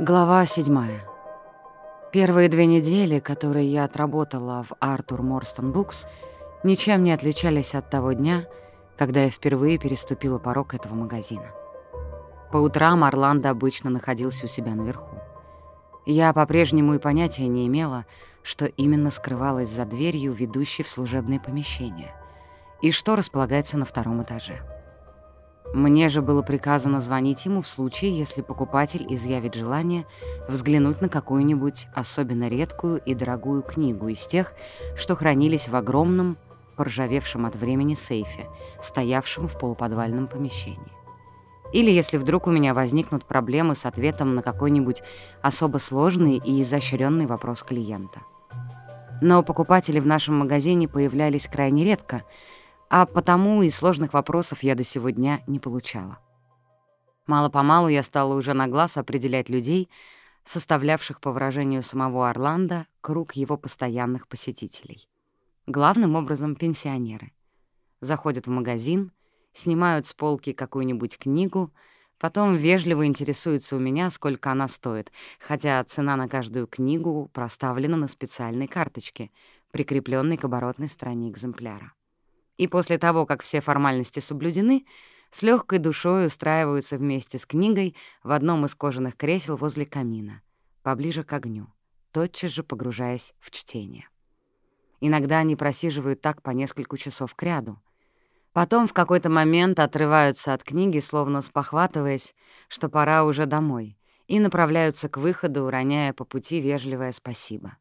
Глава седьмая. Первые две недели, которые я отработала в Артур Морстон Букс, ничем не отличались от того дня, когда я впервые переступила порог этого магазина. По утрам Орландо обычно находился у себя наверху. Я по-прежнему и понятия не имела, что именно скрывалось за дверью, ведущей в служебное помещение, и что располагается на втором этаже. Мне же было приказано звонить ему в случае, если покупатель изъявит желание взглянуть на какую-нибудь особенно редкую и дорогую книгу из тех, что хранились в огромном, поржавевшем от времени сейфе, стоявшем в полуподвальном помещении. Или если вдруг у меня возникнут проблемы с ответом на какой-нибудь особо сложный и изощренный вопрос клиента. Но покупатели в нашем магазине появлялись крайне редко — а потому и сложных вопросов я до сего дня не получала. Мало-помалу я стала уже на глаз определять людей, составлявших, по выражению самого Орландо, круг его постоянных посетителей. Главным образом пенсионеры. Заходят в магазин, снимают с полки какую-нибудь книгу, потом вежливо интересуются у меня, сколько она стоит, хотя цена на каждую книгу проставлена на специальной карточке, прикрепленной к оборотной стороне экземпляра и после того, как все формальности соблюдены, с легкой душой устраиваются вместе с книгой в одном из кожаных кресел возле камина, поближе к огню, тотчас же погружаясь в чтение. Иногда они просиживают так по несколько часов кряду. Потом в какой-то момент отрываются от книги, словно спохватываясь, что пора уже домой, и направляются к выходу, роняя по пути вежливое спасибо.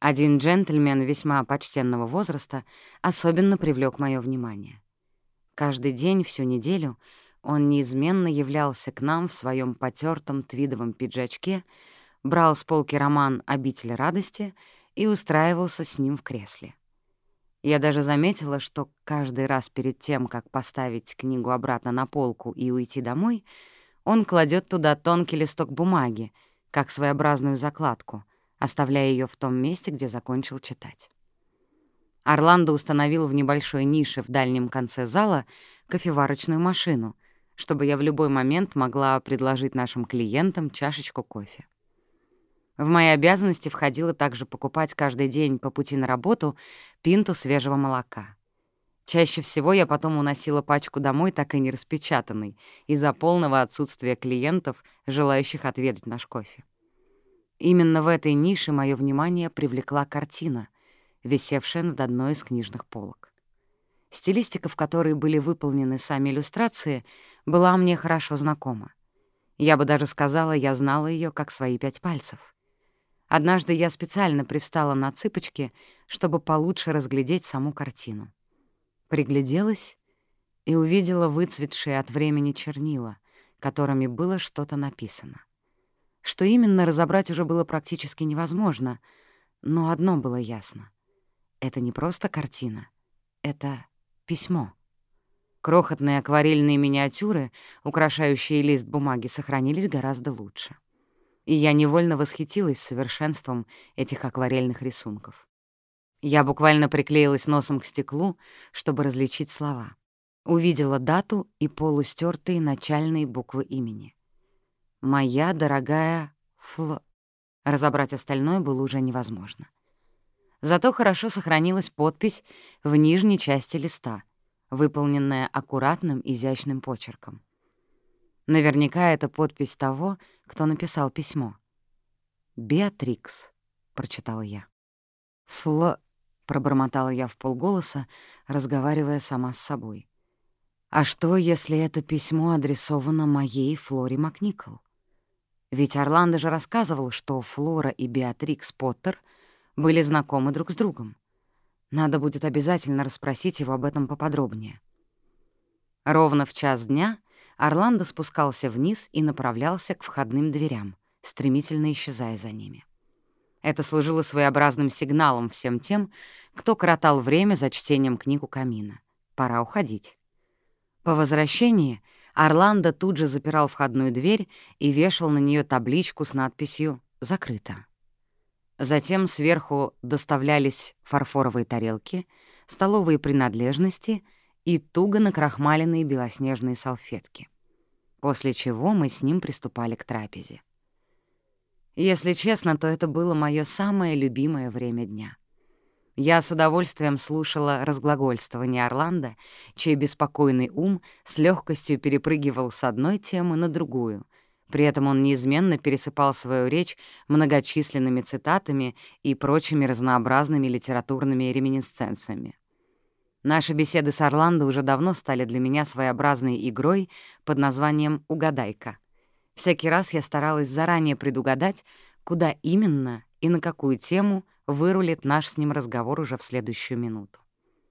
Один джентльмен весьма почтенного возраста особенно привлек мое внимание. Каждый день, всю неделю, он неизменно являлся к нам в своем потертом твидовом пиджачке, брал с полки роман «Обитель радости» и устраивался с ним в кресле. Я даже заметила, что каждый раз перед тем, как поставить книгу обратно на полку и уйти домой, он кладет туда тонкий листок бумаги, как своеобразную закладку, оставляя ее в том месте, где закончил читать. Орландо установил в небольшой нише в дальнем конце зала кофеварочную машину, чтобы я в любой момент могла предложить нашим клиентам чашечку кофе. В мои обязанности входило также покупать каждый день по пути на работу пинту свежего молока. Чаще всего я потом уносила пачку домой, так и не распечатанной, из-за полного отсутствия клиентов, желающих отведать наш кофе. Именно в этой нише мое внимание привлекла картина, висевшая над одной из книжных полок. Стилистика, в которой были выполнены сами иллюстрации, была мне хорошо знакома. Я бы даже сказала, я знала ее как свои пять пальцев. Однажды я специально привстала на цыпочки, чтобы получше разглядеть саму картину. Пригляделась и увидела выцветшие от времени чернила, которыми было что-то написано. Что именно разобрать уже было практически невозможно, но одно было ясно. Это не просто картина, это письмо. Крохотные акварельные миниатюры, украшающие лист бумаги, сохранились гораздо лучше. И я невольно восхитилась совершенством этих акварельных рисунков. Я буквально приклеилась носом к стеклу, чтобы различить слова. Увидела дату и полустертые начальные буквы имени. «Моя дорогая Фл...» Разобрать остальное было уже невозможно. Зато хорошо сохранилась подпись в нижней части листа, выполненная аккуратным, изящным почерком. Наверняка это подпись того, кто написал письмо. «Беатрикс», — прочитала я. «Фл...» — пробормотала я в полголоса, разговаривая сама с собой. «А что, если это письмо адресовано моей Флоре Макникол?» Ведь Орландо же рассказывал, что Флора и Беатрикс Поттер были знакомы друг с другом. Надо будет обязательно расспросить его об этом поподробнее. Ровно в час дня Орландо спускался вниз и направлялся к входным дверям, стремительно исчезая за ними. Это служило своеобразным сигналом всем тем, кто коротал время за чтением книг у камина. Пора уходить. По возвращении — Орландо тут же запирал входную дверь и вешал на нее табличку с надписью «Закрыто». Затем сверху доставлялись фарфоровые тарелки, столовые принадлежности и туго накрахмаленные белоснежные салфетки. После чего мы с ним приступали к трапезе. Если честно, то это было мое самое любимое время дня. Я с удовольствием слушала разглагольствование Орландо, чей беспокойный ум с легкостью перепрыгивал с одной темы на другую. При этом он неизменно пересыпал свою речь многочисленными цитатами и прочими разнообразными литературными реминисценциями. Наши беседы с Орландо уже давно стали для меня своеобразной игрой под названием «Угадайка». Всякий раз я старалась заранее предугадать, куда именно и на какую тему вырулит наш с ним разговор уже в следующую минуту.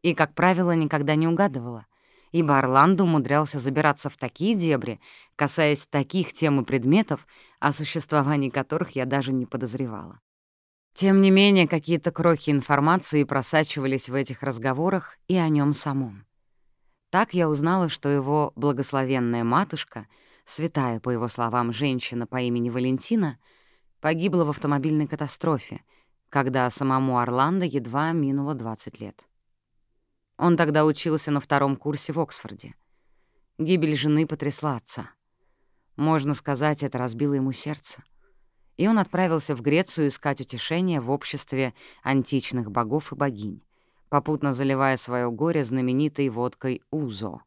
И, как правило, никогда не угадывала, ибо Орландо умудрялся забираться в такие дебри, касаясь таких тем и предметов, о существовании которых я даже не подозревала. Тем не менее, какие-то крохи информации просачивались в этих разговорах и о нем самом. Так я узнала, что его благословенная матушка, святая, по его словам, женщина по имени Валентина — погибла в автомобильной катастрофе, когда самому Орландо едва минуло 20 лет. Он тогда учился на втором курсе в Оксфорде. Гибель жены потрясла отца. Можно сказать, это разбило ему сердце. И он отправился в Грецию искать утешения в обществе античных богов и богинь, попутно заливая свое горе знаменитой водкой Узо.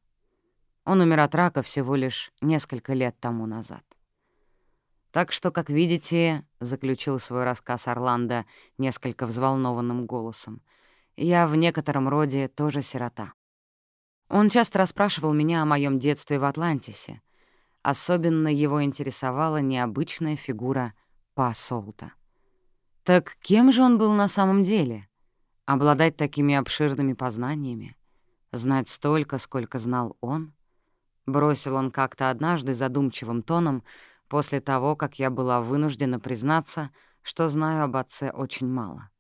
Он умер от рака всего лишь несколько лет тому назад. Так что, как видите, — заключил свой рассказ Орландо несколько взволнованным голосом, — я в некотором роде тоже сирота. Он часто расспрашивал меня о моем детстве в Атлантисе. Особенно его интересовала необычная фигура Па Солта. Так кем же он был на самом деле? Обладать такими обширными познаниями? Знать столько, сколько знал он? Бросил он как-то однажды задумчивым тоном — после того, как я была вынуждена признаться, что знаю об отце очень мало.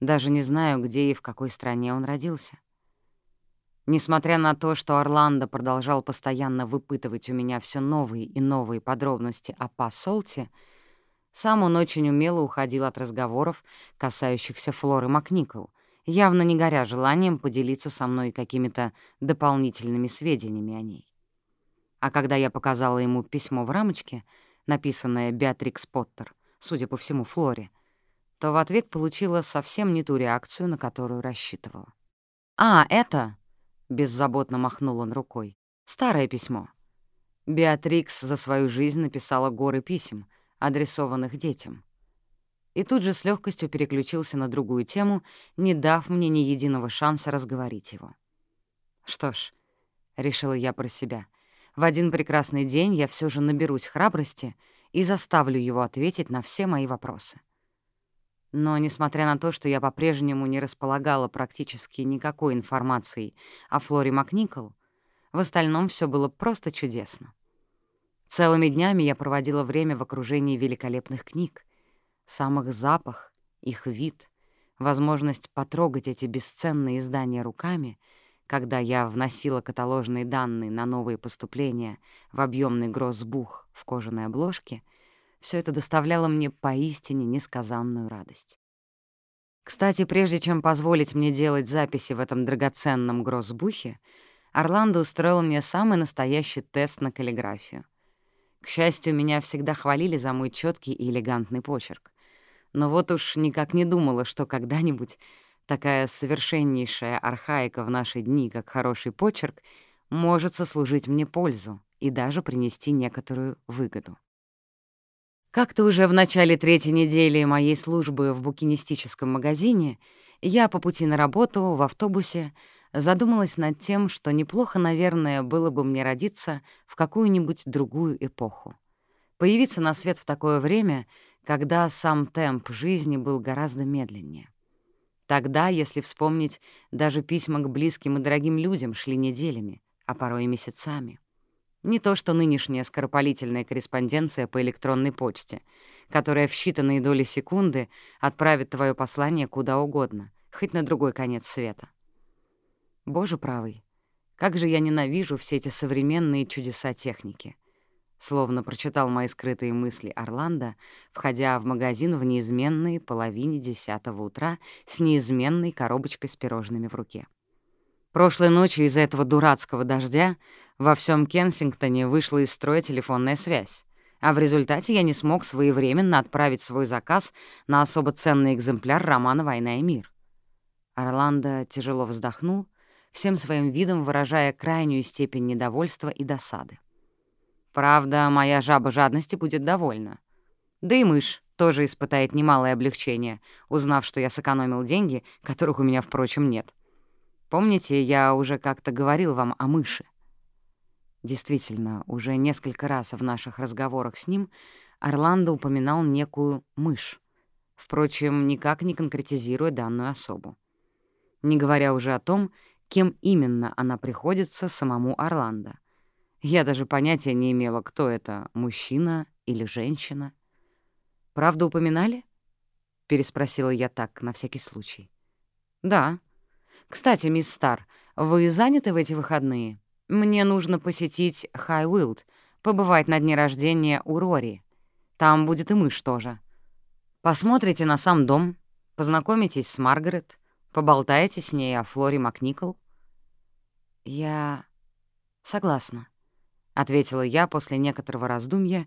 Даже не знаю, где и в какой стране он родился. Несмотря на то, что Орландо продолжал постоянно выпытывать у меня все новые и новые подробности о Пассолте, сам он очень умело уходил от разговоров, касающихся Флоры Макникол, явно не горя желанием поделиться со мной какими-то дополнительными сведениями о ней. А когда я показала ему письмо в рамочке, написанное Беатрикс Поттер, судя по всему, Флоре, то в ответ получила совсем не ту реакцию, на которую рассчитывала. «А, это...» — беззаботно махнул он рукой. «Старое письмо. Беатрикс за свою жизнь написала горы писем, адресованных детям. И тут же с легкостью переключился на другую тему, не дав мне ни единого шанса разговорить его. «Что ж», — решила я про себя, в один прекрасный день я все же наберусь храбрости и заставлю его ответить на все мои вопросы. Но, несмотря на то, что я по-прежнему не располагала практически никакой информацией о Флоре Макникол, в остальном все было просто чудесно. Целыми днями я проводила время в окружении великолепных книг, самых запах, их вид, возможность потрогать эти бесценные издания руками — когда я вносила каталожные данные на новые поступления в объемный гроссбух в кожаной обложке, все это доставляло мне поистине несказанную радость. Кстати, прежде чем позволить мне делать записи в этом драгоценном гроссбухе, Орландо устроил мне самый настоящий тест на каллиграфию. К счастью, меня всегда хвалили за мой четкий и элегантный почерк. Но вот уж никак не думала, что когда-нибудь Такая совершеннейшая архаика в наши дни, как хороший почерк, может сослужить мне пользу и даже принести некоторую выгоду. Как-то уже в начале третьей недели моей службы в букинистическом магазине я по пути на работу в автобусе задумалась над тем, что неплохо, наверное, было бы мне родиться в какую-нибудь другую эпоху. Появиться на свет в такое время, когда сам темп жизни был гораздо медленнее. Тогда, если вспомнить, даже письма к близким и дорогим людям шли неделями, а порой и месяцами. Не то что нынешняя скоропалительная корреспонденция по электронной почте, которая в считанные доли секунды отправит твое послание куда угодно, хоть на другой конец света. Боже правый, как же я ненавижу все эти современные чудеса техники — словно прочитал мои скрытые мысли Орландо, входя в магазин в неизменные половине десятого утра с неизменной коробочкой с пирожными в руке. Прошлой ночью из-за этого дурацкого дождя во всем Кенсингтоне вышла из строя телефонная связь, а в результате я не смог своевременно отправить свой заказ на особо ценный экземпляр романа «Война и мир». Орландо тяжело вздохнул, всем своим видом выражая крайнюю степень недовольства и досады. Правда, моя жаба жадности будет довольна. Да и мышь тоже испытает немалое облегчение, узнав, что я сэкономил деньги, которых у меня, впрочем, нет. Помните, я уже как-то говорил вам о мыши? Действительно, уже несколько раз в наших разговорах с ним Орландо упоминал некую мышь, впрочем, никак не конкретизируя данную особу. Не говоря уже о том, кем именно она приходится самому Орландо. Я даже понятия не имела, кто это — мужчина или женщина. «Правда упоминали?» — переспросила я так, на всякий случай. «Да. Кстати, мисс Стар, вы заняты в эти выходные?» Мне нужно посетить Хайвилд, побывать на дне рождения у Рори. Там будет и мышь тоже. Посмотрите на сам дом, познакомитесь с Маргарет, поболтаете с ней о Флоре Макникол. «Я согласна», — ответила я после некоторого раздумья,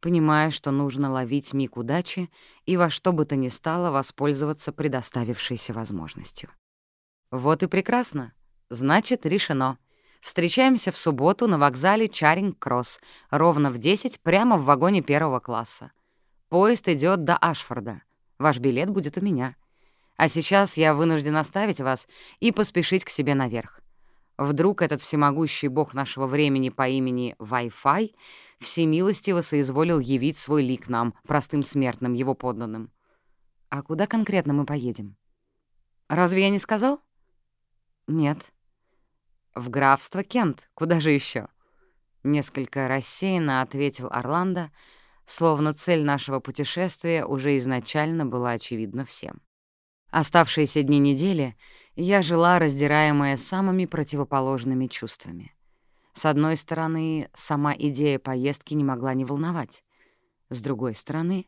понимая, что нужно ловить миг удачи и во что бы то ни стало воспользоваться предоставившейся возможностью. «Вот и прекрасно. Значит, решено. Встречаемся в субботу на вокзале Чаринг-Кросс, ровно в 10, прямо в вагоне первого класса. Поезд идет до Ашфорда. Ваш билет будет у меня. А сейчас я вынужден оставить вас и поспешить к себе наверх. Вдруг этот всемогущий бог нашего времени по имени Wi-Fi всемилостиво соизволил явить свой лик нам, простым смертным, его подданным. А куда конкретно мы поедем? Разве я не сказал? Нет. «В графство Кент. Куда же еще? Несколько рассеянно ответил Орландо, словно цель нашего путешествия уже изначально была очевидна всем. Оставшиеся дни недели я жила, раздираемая самыми противоположными чувствами. С одной стороны, сама идея поездки не могла не волновать. С другой стороны,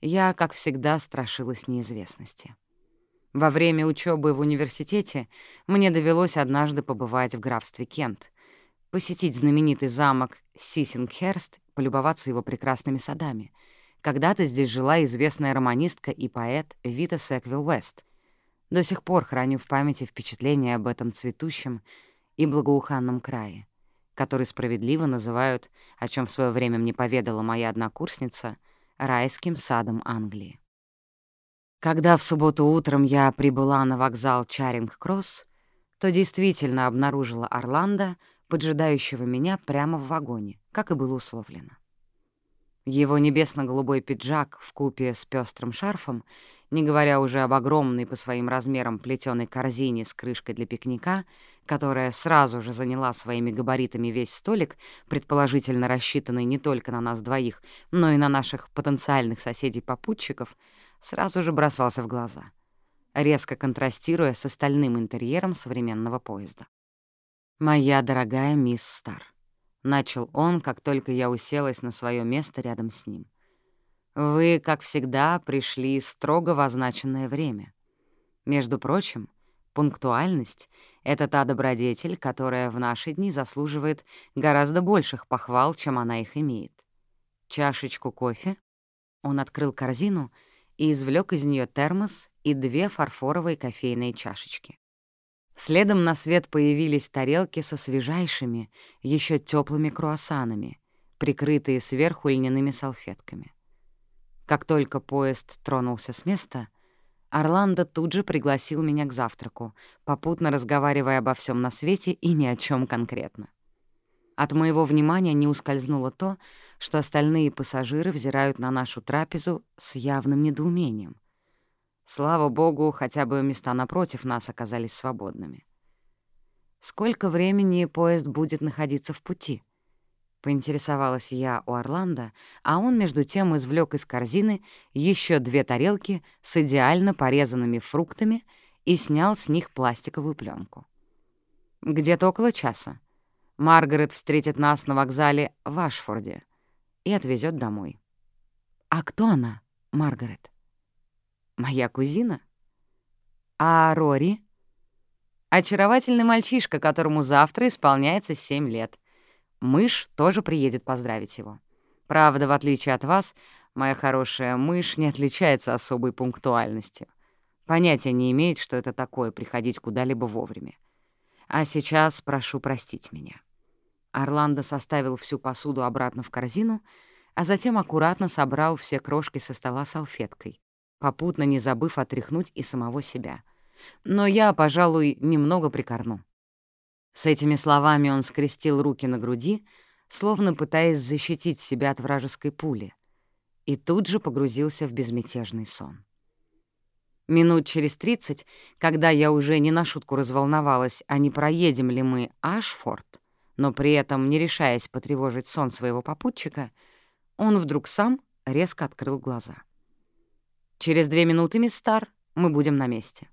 я, как всегда, страшилась неизвестности. Во время учебы в университете мне довелось однажды побывать в графстве Кент, посетить знаменитый замок Сисингхерст, полюбоваться его прекрасными садами. Когда-то здесь жила известная романистка и поэт Вита Сэквилл-Уэст. До сих пор храню в памяти впечатления об этом цветущем и благоуханном крае, который справедливо называют, о чем в свое время мне поведала моя однокурсница, райским садом Англии. Когда в субботу утром я прибыла на вокзал Чаринг-Кросс, то действительно обнаружила Орландо, поджидающего меня прямо в вагоне, как и было условлено. Его небесно-голубой пиджак в купе с пестрым шарфом, не говоря уже об огромной по своим размерам плетеной корзине с крышкой для пикника, которая сразу же заняла своими габаритами весь столик, предположительно рассчитанный не только на нас двоих, но и на наших потенциальных соседей-попутчиков — сразу же бросался в глаза, резко контрастируя с остальным интерьером современного поезда. «Моя дорогая мисс Стар», — начал он, как только я уселась на свое место рядом с ним. «Вы, как всегда, пришли строго в означенное время. Между прочим, пунктуальность — это та добродетель, которая в наши дни заслуживает гораздо больших похвал, чем она их имеет. Чашечку кофе?» Он открыл корзину — и извлек из нее термос и две фарфоровые кофейные чашечки. Следом на свет появились тарелки со свежайшими, еще теплыми круассанами, прикрытые сверху льняными салфетками. Как только поезд тронулся с места, Орландо тут же пригласил меня к завтраку, попутно разговаривая обо всем на свете и ни о чем конкретно. От моего внимания не ускользнуло то, что остальные пассажиры взирают на нашу трапезу с явным недоумением. Слава богу, хотя бы места напротив нас оказались свободными. «Сколько времени поезд будет находиться в пути?» Поинтересовалась я у Орландо, а он между тем извлек из корзины еще две тарелки с идеально порезанными фруктами и снял с них пластиковую пленку. «Где-то около часа. Маргарет встретит нас на вокзале в Ашфорде и отвезет домой. «А кто она, Маргарет?» «Моя кузина». «А Рори?» «Очаровательный мальчишка, которому завтра исполняется семь лет. Мышь тоже приедет поздравить его. Правда, в отличие от вас, моя хорошая мышь не отличается особой пунктуальностью. Понятия не имеет, что это такое — приходить куда-либо вовремя. А сейчас прошу простить меня». Орландо составил всю посуду обратно в корзину, а затем аккуратно собрал все крошки со стола салфеткой, попутно не забыв отряхнуть и самого себя. Но я, пожалуй, немного прикорну. С этими словами он скрестил руки на груди, словно пытаясь защитить себя от вражеской пули, и тут же погрузился в безмятежный сон. Минут через тридцать, когда я уже не на шутку разволновалась, а не проедем ли мы Ашфорд, но при этом не решаясь потревожить сон своего попутчика, он вдруг сам резко открыл глаза. «Через две минуты, мисс Стар, мы будем на месте».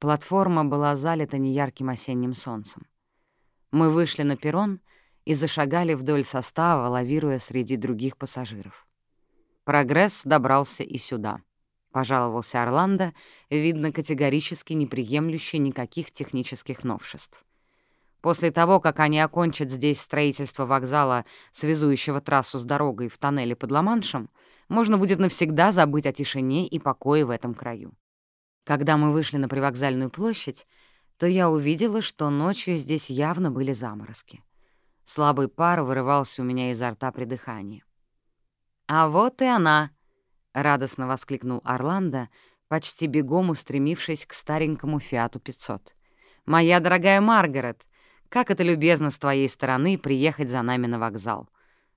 Платформа была залита неярким осенним солнцем. Мы вышли на перрон и зашагали вдоль состава, лавируя среди других пассажиров. Прогресс добрался и сюда —— пожаловался Орландо, видно, категорически не приемлющий никаких технических новшеств. После того, как они окончат здесь строительство вокзала, связующего трассу с дорогой в тоннеле под Ла-Маншем, можно будет навсегда забыть о тишине и покое в этом краю. Когда мы вышли на привокзальную площадь, то я увидела, что ночью здесь явно были заморозки. Слабый пар вырывался у меня изо рта при дыхании. «А вот и она!» — радостно воскликнул Орландо, почти бегом устремившись к старенькому «Фиату 500». «Моя дорогая Маргарет, как это любезно с твоей стороны приехать за нами на вокзал!»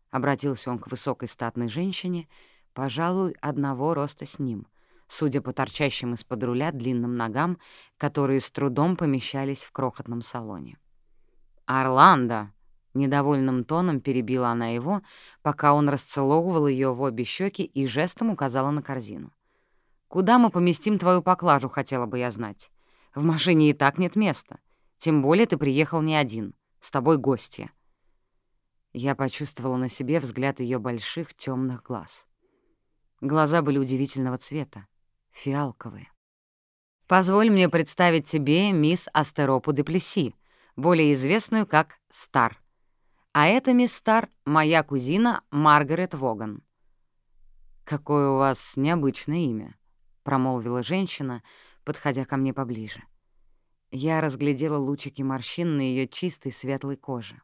Обратился он к высокой статной женщине, пожалуй, одного роста с ним, судя по торчащим из-под руля длинным ногам, которые с трудом помещались в крохотном салоне. «Орландо!» Недовольным тоном перебила она его, пока он расцеловывал ее в обе щеки и жестом указала на корзину. «Куда мы поместим твою поклажу, хотела бы я знать? В машине и так нет места. Тем более ты приехал не один. С тобой гостья». Я почувствовала на себе взгляд ее больших темных глаз. Глаза были удивительного цвета, фиалковые. «Позволь мне представить тебе мисс Астеропу де Плеси, более известную как Стар», а это, мисс Стар, моя кузина Маргарет Воган». «Какое у вас необычное имя», — промолвила женщина, подходя ко мне поближе. Я разглядела лучики морщин на ее чистой светлой коже.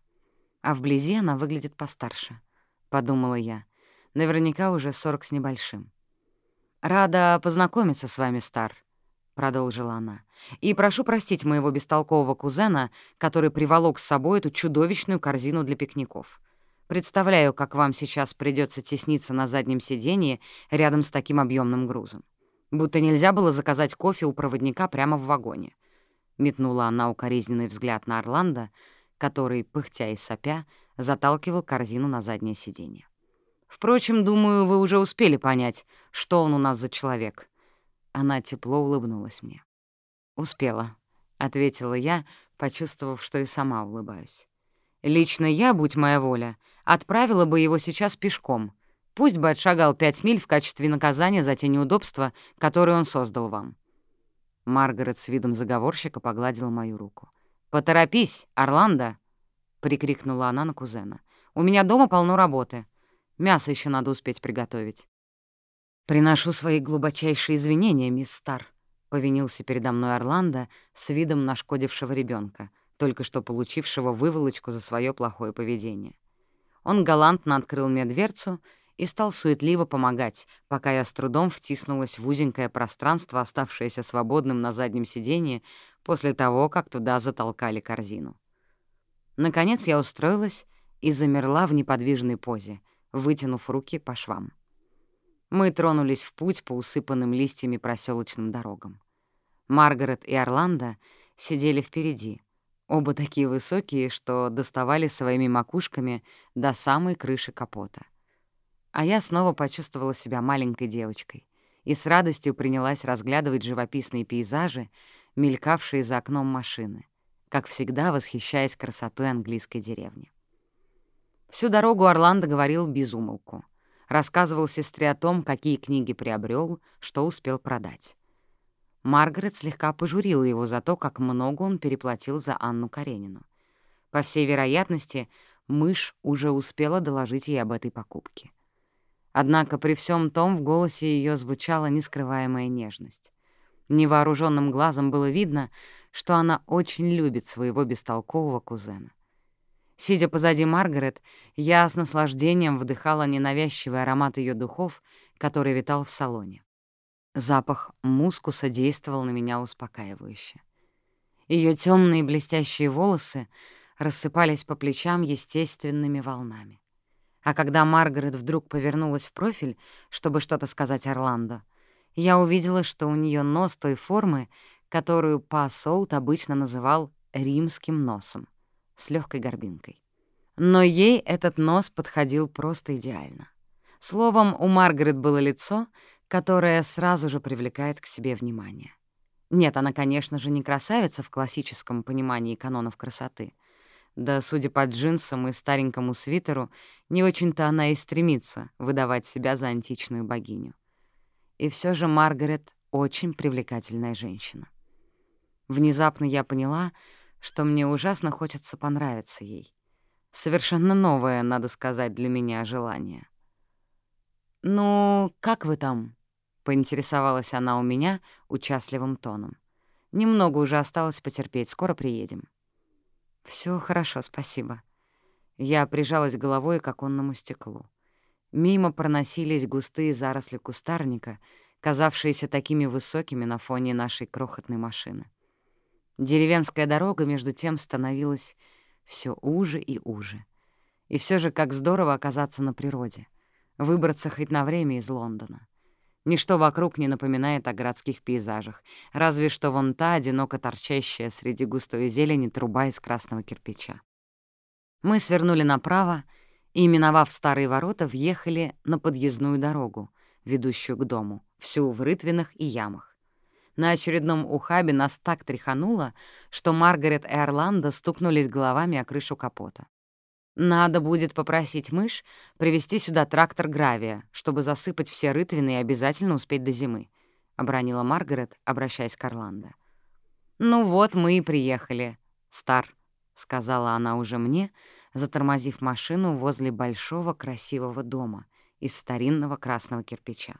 А вблизи она выглядит постарше, — подумала я. Наверняка уже сорок с небольшим. «Рада познакомиться с вами, Стар», продолжила она. «И прошу простить моего бестолкового кузена, который приволок с собой эту чудовищную корзину для пикников. Представляю, как вам сейчас придется тесниться на заднем сиденье рядом с таким объемным грузом. Будто нельзя было заказать кофе у проводника прямо в вагоне». Метнула она укоризненный взгляд на Орландо, который, пыхтя и сопя, заталкивал корзину на заднее сиденье. «Впрочем, думаю, вы уже успели понять, что он у нас за человек. Она тепло улыбнулась мне. «Успела», — ответила я, почувствовав, что и сама улыбаюсь. «Лично я, будь моя воля, отправила бы его сейчас пешком. Пусть бы отшагал пять миль в качестве наказания за те неудобства, которые он создал вам». Маргарет с видом заговорщика погладила мою руку. «Поторопись, Орландо!» — прикрикнула она на кузена. «У меня дома полно работы. Мясо еще надо успеть приготовить». «Приношу свои глубочайшие извинения, мисс Стар», — повинился передо мной Орландо с видом нашкодившего ребенка, только что получившего выволочку за свое плохое поведение. Он галантно открыл мне дверцу и стал суетливо помогать, пока я с трудом втиснулась в узенькое пространство, оставшееся свободным на заднем сиденье после того, как туда затолкали корзину. Наконец я устроилась и замерла в неподвижной позе, вытянув руки по швам. Мы тронулись в путь по усыпанным листьями проселочным дорогам. Маргарет и Орландо сидели впереди, оба такие высокие, что доставали своими макушками до самой крыши капота. А я снова почувствовала себя маленькой девочкой и с радостью принялась разглядывать живописные пейзажи, мелькавшие за окном машины, как всегда восхищаясь красотой английской деревни. Всю дорогу Орландо говорил без умолку — рассказывал сестре о том, какие книги приобрел, что успел продать. Маргарет слегка пожурила его за то, как много он переплатил за Анну Каренину. По всей вероятности, мышь уже успела доложить ей об этой покупке. Однако при всем том в голосе ее звучала нескрываемая нежность. Невооруженным глазом было видно, что она очень любит своего бестолкового кузена. Сидя позади Маргарет, я с наслаждением вдыхала ненавязчивый аромат ее духов, который витал в салоне. Запах мускуса действовал на меня успокаивающе. Ее темные блестящие волосы рассыпались по плечам естественными волнами. А когда Маргарет вдруг повернулась в профиль, чтобы что-то сказать Орландо, я увидела, что у нее нос той формы, которую Па Солт обычно называл «римским носом», с легкой горбинкой. Но ей этот нос подходил просто идеально. Словом, у Маргарет было лицо, которое сразу же привлекает к себе внимание. Нет, она, конечно же, не красавица в классическом понимании канонов красоты — да, судя по джинсам и старенькому свитеру, не очень-то она и стремится выдавать себя за античную богиню. И все же Маргарет — очень привлекательная женщина. Внезапно я поняла, что мне ужасно хочется понравиться ей. Совершенно новое, надо сказать, для меня желание. «Ну, как вы там?» — поинтересовалась она у меня участливым тоном. «Немного уже осталось потерпеть, скоро приедем». Все хорошо, спасибо». Я прижалась головой к оконному стеклу. Мимо проносились густые заросли кустарника, казавшиеся такими высокими на фоне нашей крохотной машины. Деревенская дорога, между тем, становилась все уже и уже. И все же как здорово оказаться на природе, выбраться хоть на время из Лондона. Ничто вокруг не напоминает о городских пейзажах, разве что вон та одиноко торчащая среди густой зелени труба из красного кирпича. Мы свернули направо и, миновав старые ворота, въехали на подъездную дорогу, ведущую к дому, всю в рытвинах и ямах. На очередном ухабе нас так тряхануло, что Маргарет и Орландо стукнулись головами о крышу капота. Надо будет попросить мышь привезти сюда трактор гравия, чтобы засыпать все рытвины и обязательно успеть до зимы», — обронила Маргарет, обращаясь к Орландо. «Ну вот мы и приехали, Стар», — сказала она уже мне, затормозив машину возле большого красивого дома из старинного красного кирпича.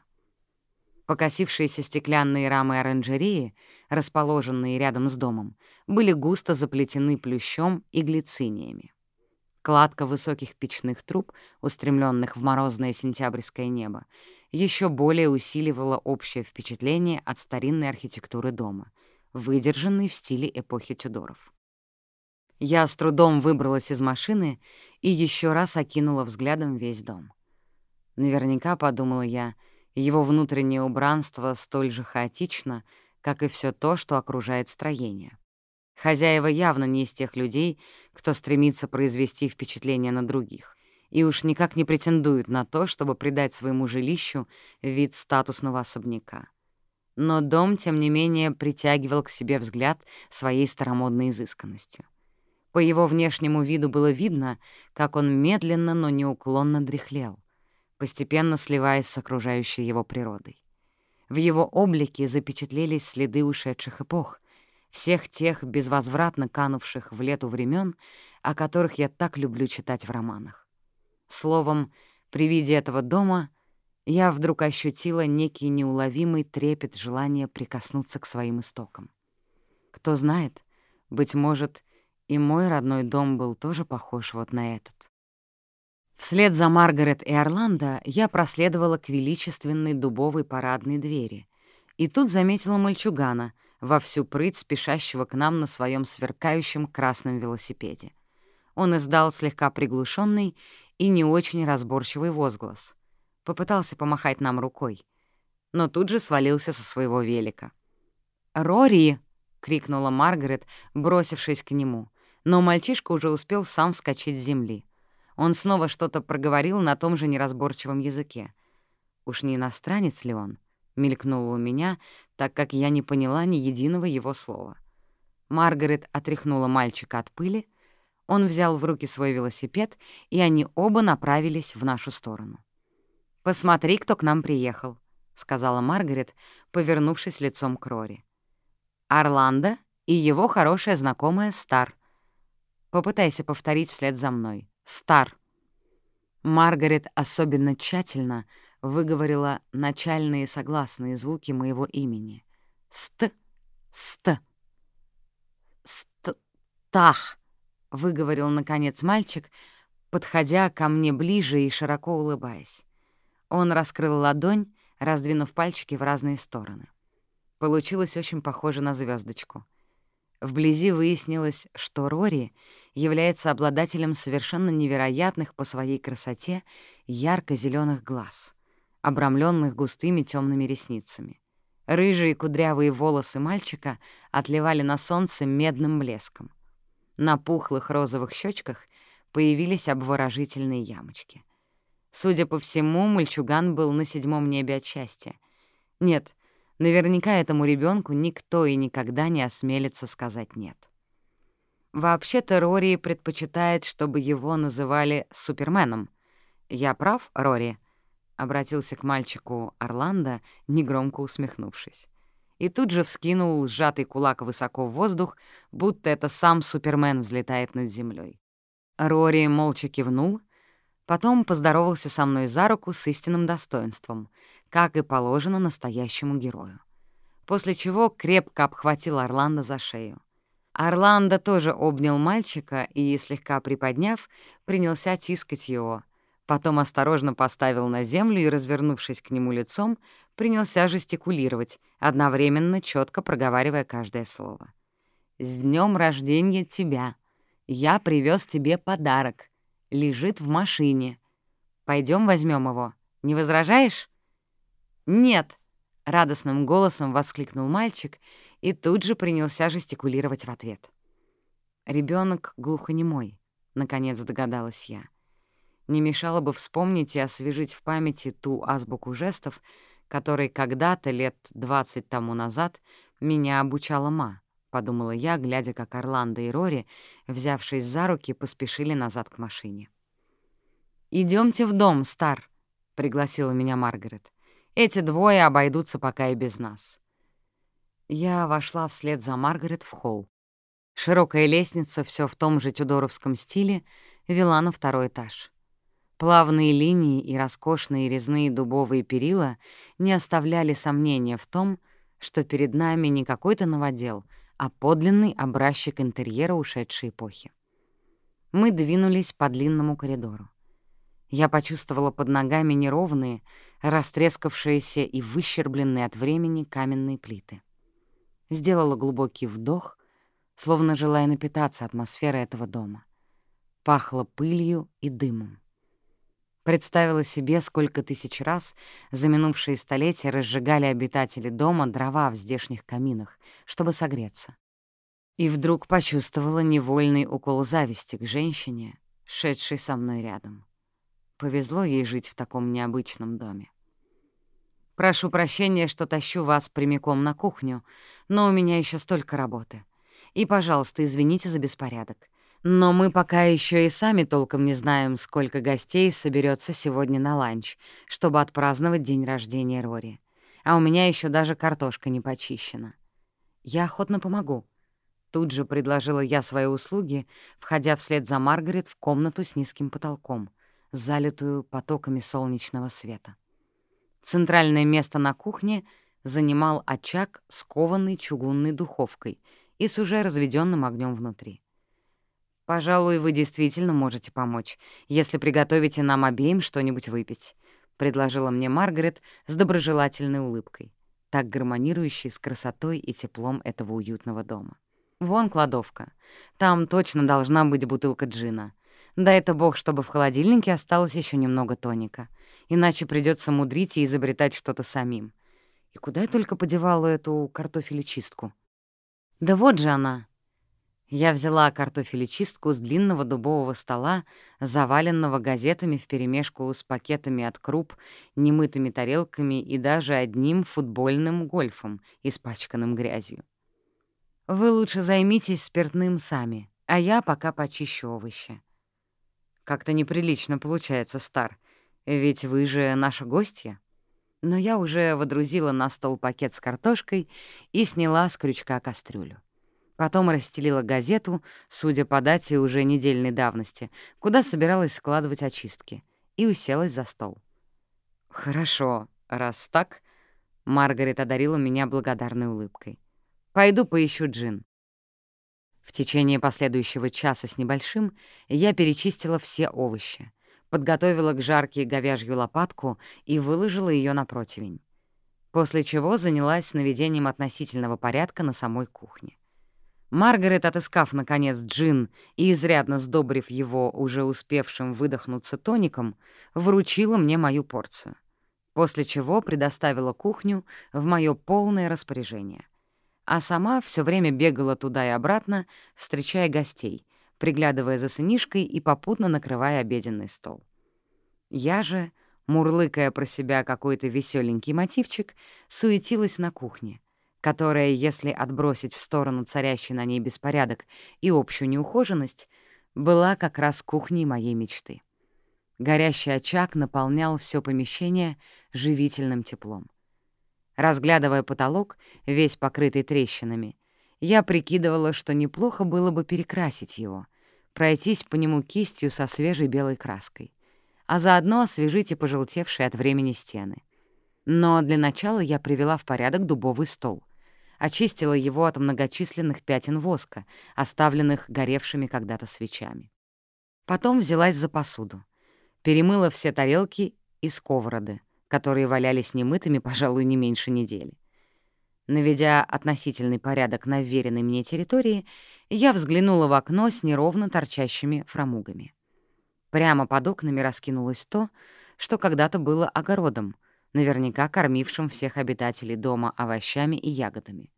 Покосившиеся стеклянные рамы оранжереи, расположенные рядом с домом, были густо заплетены плющом и глициниями. Кладка высоких печных труб, устремленных в морозное сентябрьское небо, еще более усиливала общее впечатление от старинной архитектуры дома, выдержанной в стиле эпохи Тюдоров. Я с трудом выбралась из машины и еще раз окинула взглядом весь дом. Наверняка, подумала я, его внутреннее убранство столь же хаотично, как и все то, что окружает строение. Хозяева явно не из тех людей, кто стремится произвести впечатление на других, и уж никак не претендуют на то, чтобы придать своему жилищу вид статусного особняка. Но дом, тем не менее, притягивал к себе взгляд своей старомодной изысканностью. По его внешнему виду было видно, как он медленно, но неуклонно дряхлел, постепенно сливаясь с окружающей его природой. В его облике запечатлелись следы ушедших эпох, всех тех безвозвратно канувших в лету времен, о которых я так люблю читать в романах. Словом, при виде этого дома я вдруг ощутила некий неуловимый трепет желания прикоснуться к своим истокам. Кто знает, быть может, и мой родной дом был тоже похож вот на этот. Вслед за Маргарет и Орландо я проследовала к величественной дубовой парадной двери, и тут заметила мальчугана — во всю прыть спешащего к нам на своем сверкающем красном велосипеде. Он издал слегка приглушенный и не очень разборчивый возглас. Попытался помахать нам рукой, но тут же свалился со своего велика. «Рори!» — крикнула Маргарет, бросившись к нему, но мальчишка уже успел сам вскочить с земли. Он снова что-то проговорил на том же неразборчивом языке. Уж не иностранец ли он? — мелькнуло у меня, так как я не поняла ни единого его слова. Маргарет отряхнула мальчика от пыли, он взял в руки свой велосипед, и они оба направились в нашу сторону. «Посмотри, кто к нам приехал», — сказала Маргарет, повернувшись лицом к Рори. «Орландо и его хорошая знакомая Стар. Попытайся повторить вслед за мной», — «Стар». Маргарет особенно тщательно выговорила начальные согласные звуки моего имени. «Ст», «ст», «ст», «тах», — выговорил, наконец, мальчик, подходя ко мне ближе и широко улыбаясь. Он раскрыл ладонь, раздвинув пальчики в разные стороны. Получилось очень похоже на звездочку. Вблизи выяснилось, что Рори является обладателем совершенно невероятных по своей красоте ярко зеленых глаз, обрамленных густыми темными ресницами. Рыжие кудрявые волосы мальчика отливали на солнце медным блеском. На пухлых розовых щечках появились обворожительные ямочки. Судя по всему, мальчуган был на седьмом небе от счастья. Нет, наверняка этому ребенку никто и никогда не осмелится сказать «нет». Вообще-то Рори предпочитает, чтобы его называли Суперменом. «Я прав, Рори?» — обратился к мальчику Орландо, негромко усмехнувшись. И тут же вскинул сжатый кулак высоко в воздух, будто это сам Супермен взлетает над землей. Рори молча кивнул, потом поздоровался со мной за руку с истинным достоинством, как и положено настоящему герою. После чего крепко обхватил Орландо за шею. Орландо тоже обнял мальчика и, слегка приподняв, принялся тискать его. Потом осторожно поставил на землю и, развернувшись к нему лицом, принялся жестикулировать, одновременно четко проговаривая каждое слово. «С днем рождения тебя! Я привез тебе подарок. Лежит в машине. Пойдем возьмем его. Не возражаешь?» «Нет!» — радостным голосом воскликнул мальчик и тут же принялся жестикулировать в ответ. Ребенок глухонемой, наконец догадалась я. Не мешало бы вспомнить и освежить в памяти ту азбуку жестов, которой когда-то, лет двадцать тому назад, меня обучала Ма, — подумала я, глядя, как Орландо и Рори, взявшись за руки, поспешили назад к машине. Идемте в дом, Стар», — пригласила меня Маргарет. «Эти двое обойдутся пока и без нас». Я вошла вслед за Маргарет в холл. Широкая лестница, все в том же тюдоровском стиле, вела на второй этаж. Плавные линии и роскошные резные дубовые перила не оставляли сомнения в том, что перед нами не какой-то новодел, а подлинный образчик интерьера ушедшей эпохи. Мы двинулись по длинному коридору. Я почувствовала под ногами неровные, растрескавшиеся и выщербленные от времени каменные плиты сделала глубокий вдох, словно желая напитаться атмосферой этого дома. Пахло пылью и дымом. Представила себе, сколько тысяч раз за минувшие столетия разжигали обитатели дома дрова в здешних каминах, чтобы согреться. И вдруг почувствовала невольный укол зависти к женщине, шедшей со мной рядом. Повезло ей жить в таком необычном доме. Прошу прощения, что тащу вас прямиком на кухню, но у меня еще столько работы. И, пожалуйста, извините за беспорядок. Но мы пока еще и сами толком не знаем, сколько гостей соберется сегодня на ланч, чтобы отпраздновать день рождения Рори. А у меня еще даже картошка не почищена. Я охотно помогу. Тут же предложила я свои услуги, входя вслед за Маргарет в комнату с низким потолком, залитую потоками солнечного света. Центральное место на кухне занимал очаг с кованой чугунной духовкой и с уже разведенным огнем внутри. «Пожалуй, вы действительно можете помочь, если приготовите нам обеим что-нибудь выпить», — предложила мне Маргарет с доброжелательной улыбкой, так гармонирующей с красотой и теплом этого уютного дома. «Вон кладовка. Там точно должна быть бутылка джина. Да это бог, чтобы в холодильнике осталось еще немного тоника иначе придется мудрить и изобретать что-то самим. И куда я только подевала эту картофелечистку? Да вот же она. Я взяла картофелечистку с длинного дубового стола, заваленного газетами вперемешку с пакетами от круп, немытыми тарелками и даже одним футбольным гольфом, испачканным грязью. Вы лучше займитесь спиртным сами, а я пока почищу овощи. Как-то неприлично получается, Стар — ведь вы же наша гостья. Но я уже водрузила на стол пакет с картошкой и сняла с крючка кастрюлю. Потом расстелила газету, судя по дате уже недельной давности, куда собиралась складывать очистки, и уселась за стол. «Хорошо, раз так...» — Маргарет одарила меня благодарной улыбкой. «Пойду поищу джин». В течение последующего часа с небольшим я перечистила все овощи, подготовила к жарке говяжью лопатку и выложила ее на противень. После чего занялась наведением относительного порядка на самой кухне. Маргарет, отыскав, наконец, джин и изрядно сдобрив его уже успевшим выдохнуться тоником, вручила мне мою порцию, после чего предоставила кухню в мое полное распоряжение. А сама все время бегала туда и обратно, встречая гостей, приглядывая за сынишкой и попутно накрывая обеденный стол. Я же, мурлыкая про себя какой-то веселенький мотивчик, суетилась на кухне — которая, если отбросить в сторону царящий на ней беспорядок и общую неухоженность, была как раз кухней моей мечты. Горящий очаг наполнял все помещение живительным теплом. Разглядывая потолок, весь покрытый трещинами, я прикидывала, что неплохо было бы перекрасить его, пройтись по нему кистью со свежей белой краской, а заодно освежить и пожелтевшие от времени стены. Но для начала я привела в порядок дубовый стол, очистила его от многочисленных пятен воска, оставленных горевшими когда-то свечами. Потом взялась за посуду, перемыла все тарелки и сковороды, которые валялись немытыми, пожалуй, не меньше недели. Наведя относительный порядок на вверенной мне территории, я взглянула в окно с неровно торчащими фрамугами. Прямо под окнами раскинулось то, что когда-то было огородом — наверняка кормившим всех обитателей дома овощами и ягодами.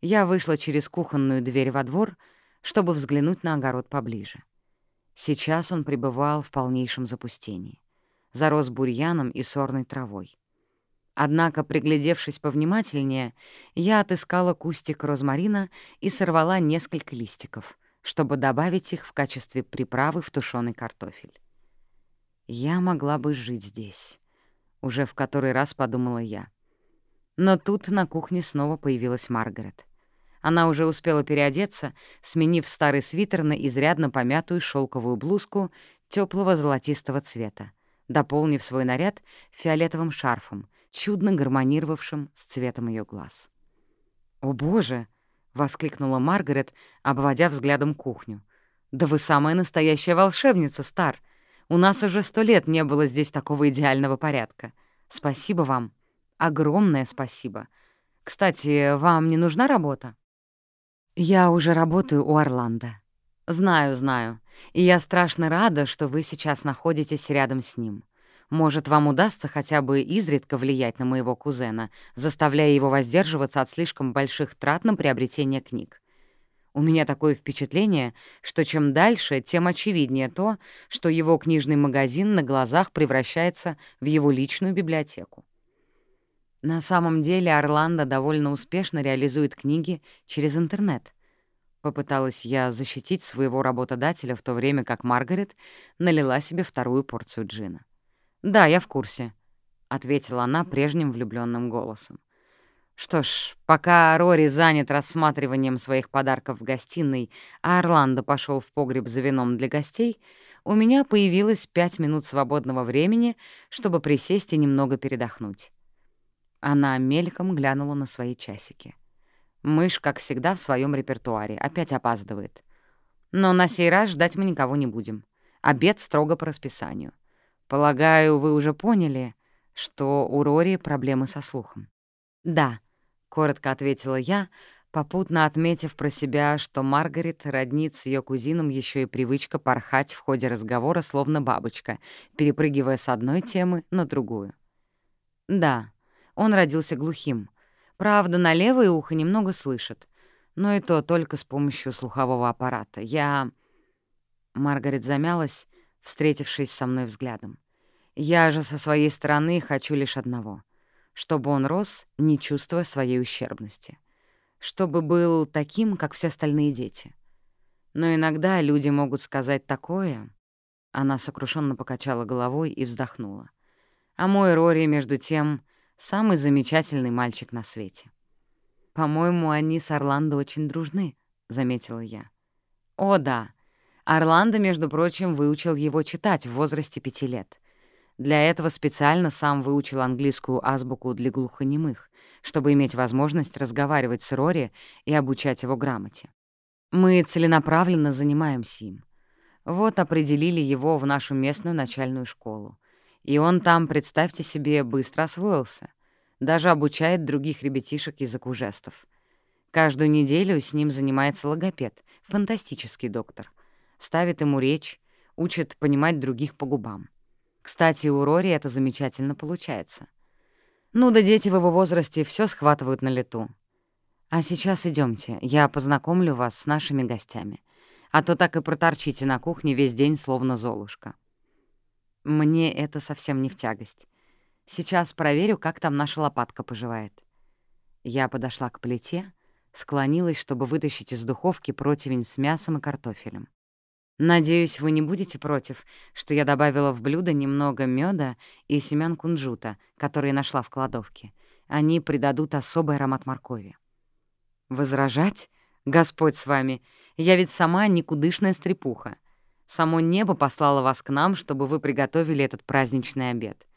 Я вышла через кухонную дверь во двор, чтобы взглянуть на огород поближе. Сейчас он пребывал в полнейшем запустении. Зарос бурьяном и сорной травой. Однако, приглядевшись повнимательнее, я отыскала кустик розмарина и сорвала несколько листиков, чтобы добавить их в качестве приправы в тушеный картофель. Я могла бы жить здесь. — уже в который раз подумала я. Но тут на кухне снова появилась Маргарет. Она уже успела переодеться, сменив старый свитер на изрядно помятую шелковую блузку теплого золотистого цвета, дополнив свой наряд фиолетовым шарфом, чудно гармонировавшим с цветом ее глаз. «О, боже!» — воскликнула Маргарет, обводя взглядом кухню. «Да вы самая настоящая волшебница, Стар! У нас уже сто лет не было здесь такого идеального порядка. Спасибо вам. Огромное спасибо. Кстати, вам не нужна работа? Я уже работаю у Орландо. Знаю, знаю. И я страшно рада, что вы сейчас находитесь рядом с ним. Может, вам удастся хотя бы изредка влиять на моего кузена, заставляя его воздерживаться от слишком больших трат на приобретение книг. У меня такое впечатление, что чем дальше, тем очевиднее то, что его книжный магазин на глазах превращается в его личную библиотеку. На самом деле Орландо довольно успешно реализует книги через интернет. Попыталась я защитить своего работодателя в то время, как Маргарет налила себе вторую порцию джина. «Да, я в курсе», — ответила она прежним влюбленным голосом. Что ж, пока Рори занят рассматриванием своих подарков в гостиной, а Орландо пошел в погреб за вином для гостей, у меня появилось пять минут свободного времени, чтобы присесть и немного передохнуть. Она мельком глянула на свои часики. Мышь, как всегда, в своем репертуаре, опять опаздывает. Но на сей раз ждать мы никого не будем. Обед строго по расписанию. Полагаю, вы уже поняли, что у Рори проблемы со слухом. Да, — коротко ответила я, попутно отметив про себя, что Маргарет роднит с ее кузином еще и привычка порхать в ходе разговора, словно бабочка, перепрыгивая с одной темы на другую. Да, он родился глухим. Правда, на левое ухо немного слышит, но и то только с помощью слухового аппарата. Я... Маргарет замялась, встретившись со мной взглядом. Я же со своей стороны хочу лишь одного — чтобы он рос, не чувствуя своей ущербности. Чтобы был таким, как все остальные дети. Но иногда люди могут сказать такое... Она сокрушенно покачала головой и вздохнула. А мой Рори, между тем, самый замечательный мальчик на свете. По-моему, они с Орландо очень дружны, заметила я. «О, да. Орландо, между прочим, выучил его читать в возрасте пяти лет. Для этого специально сам выучил английскую азбуку для глухонемых, чтобы иметь возможность разговаривать с Рори и обучать его грамоте. Мы целенаправленно занимаемся им. Вот определили его в нашу местную начальную школу. И он там, представьте себе, быстро освоился. Даже обучает других ребятишек языку жестов. Каждую неделю с ним занимается логопед, фантастический доктор. Ставит ему речь, учит понимать других по губам. Кстати, у Рори это замечательно получается. Ну да дети в его возрасте все схватывают на лету. А сейчас идемте, я познакомлю вас с нашими гостями. А то так и проторчите на кухне весь день, словно золушка. Мне это совсем не в тягость. Сейчас проверю, как там наша лопатка поживает. Я подошла к плите, склонилась, чтобы вытащить из духовки противень с мясом и картофелем. Надеюсь, вы не будете против, что я добавила в блюдо немного меда и семян кунжута, которые нашла в кладовке. Они придадут особый аромат моркови. Возражать? Господь с вами! Я ведь сама никудышная стрепуха. Само небо послало вас к нам, чтобы вы приготовили этот праздничный обед.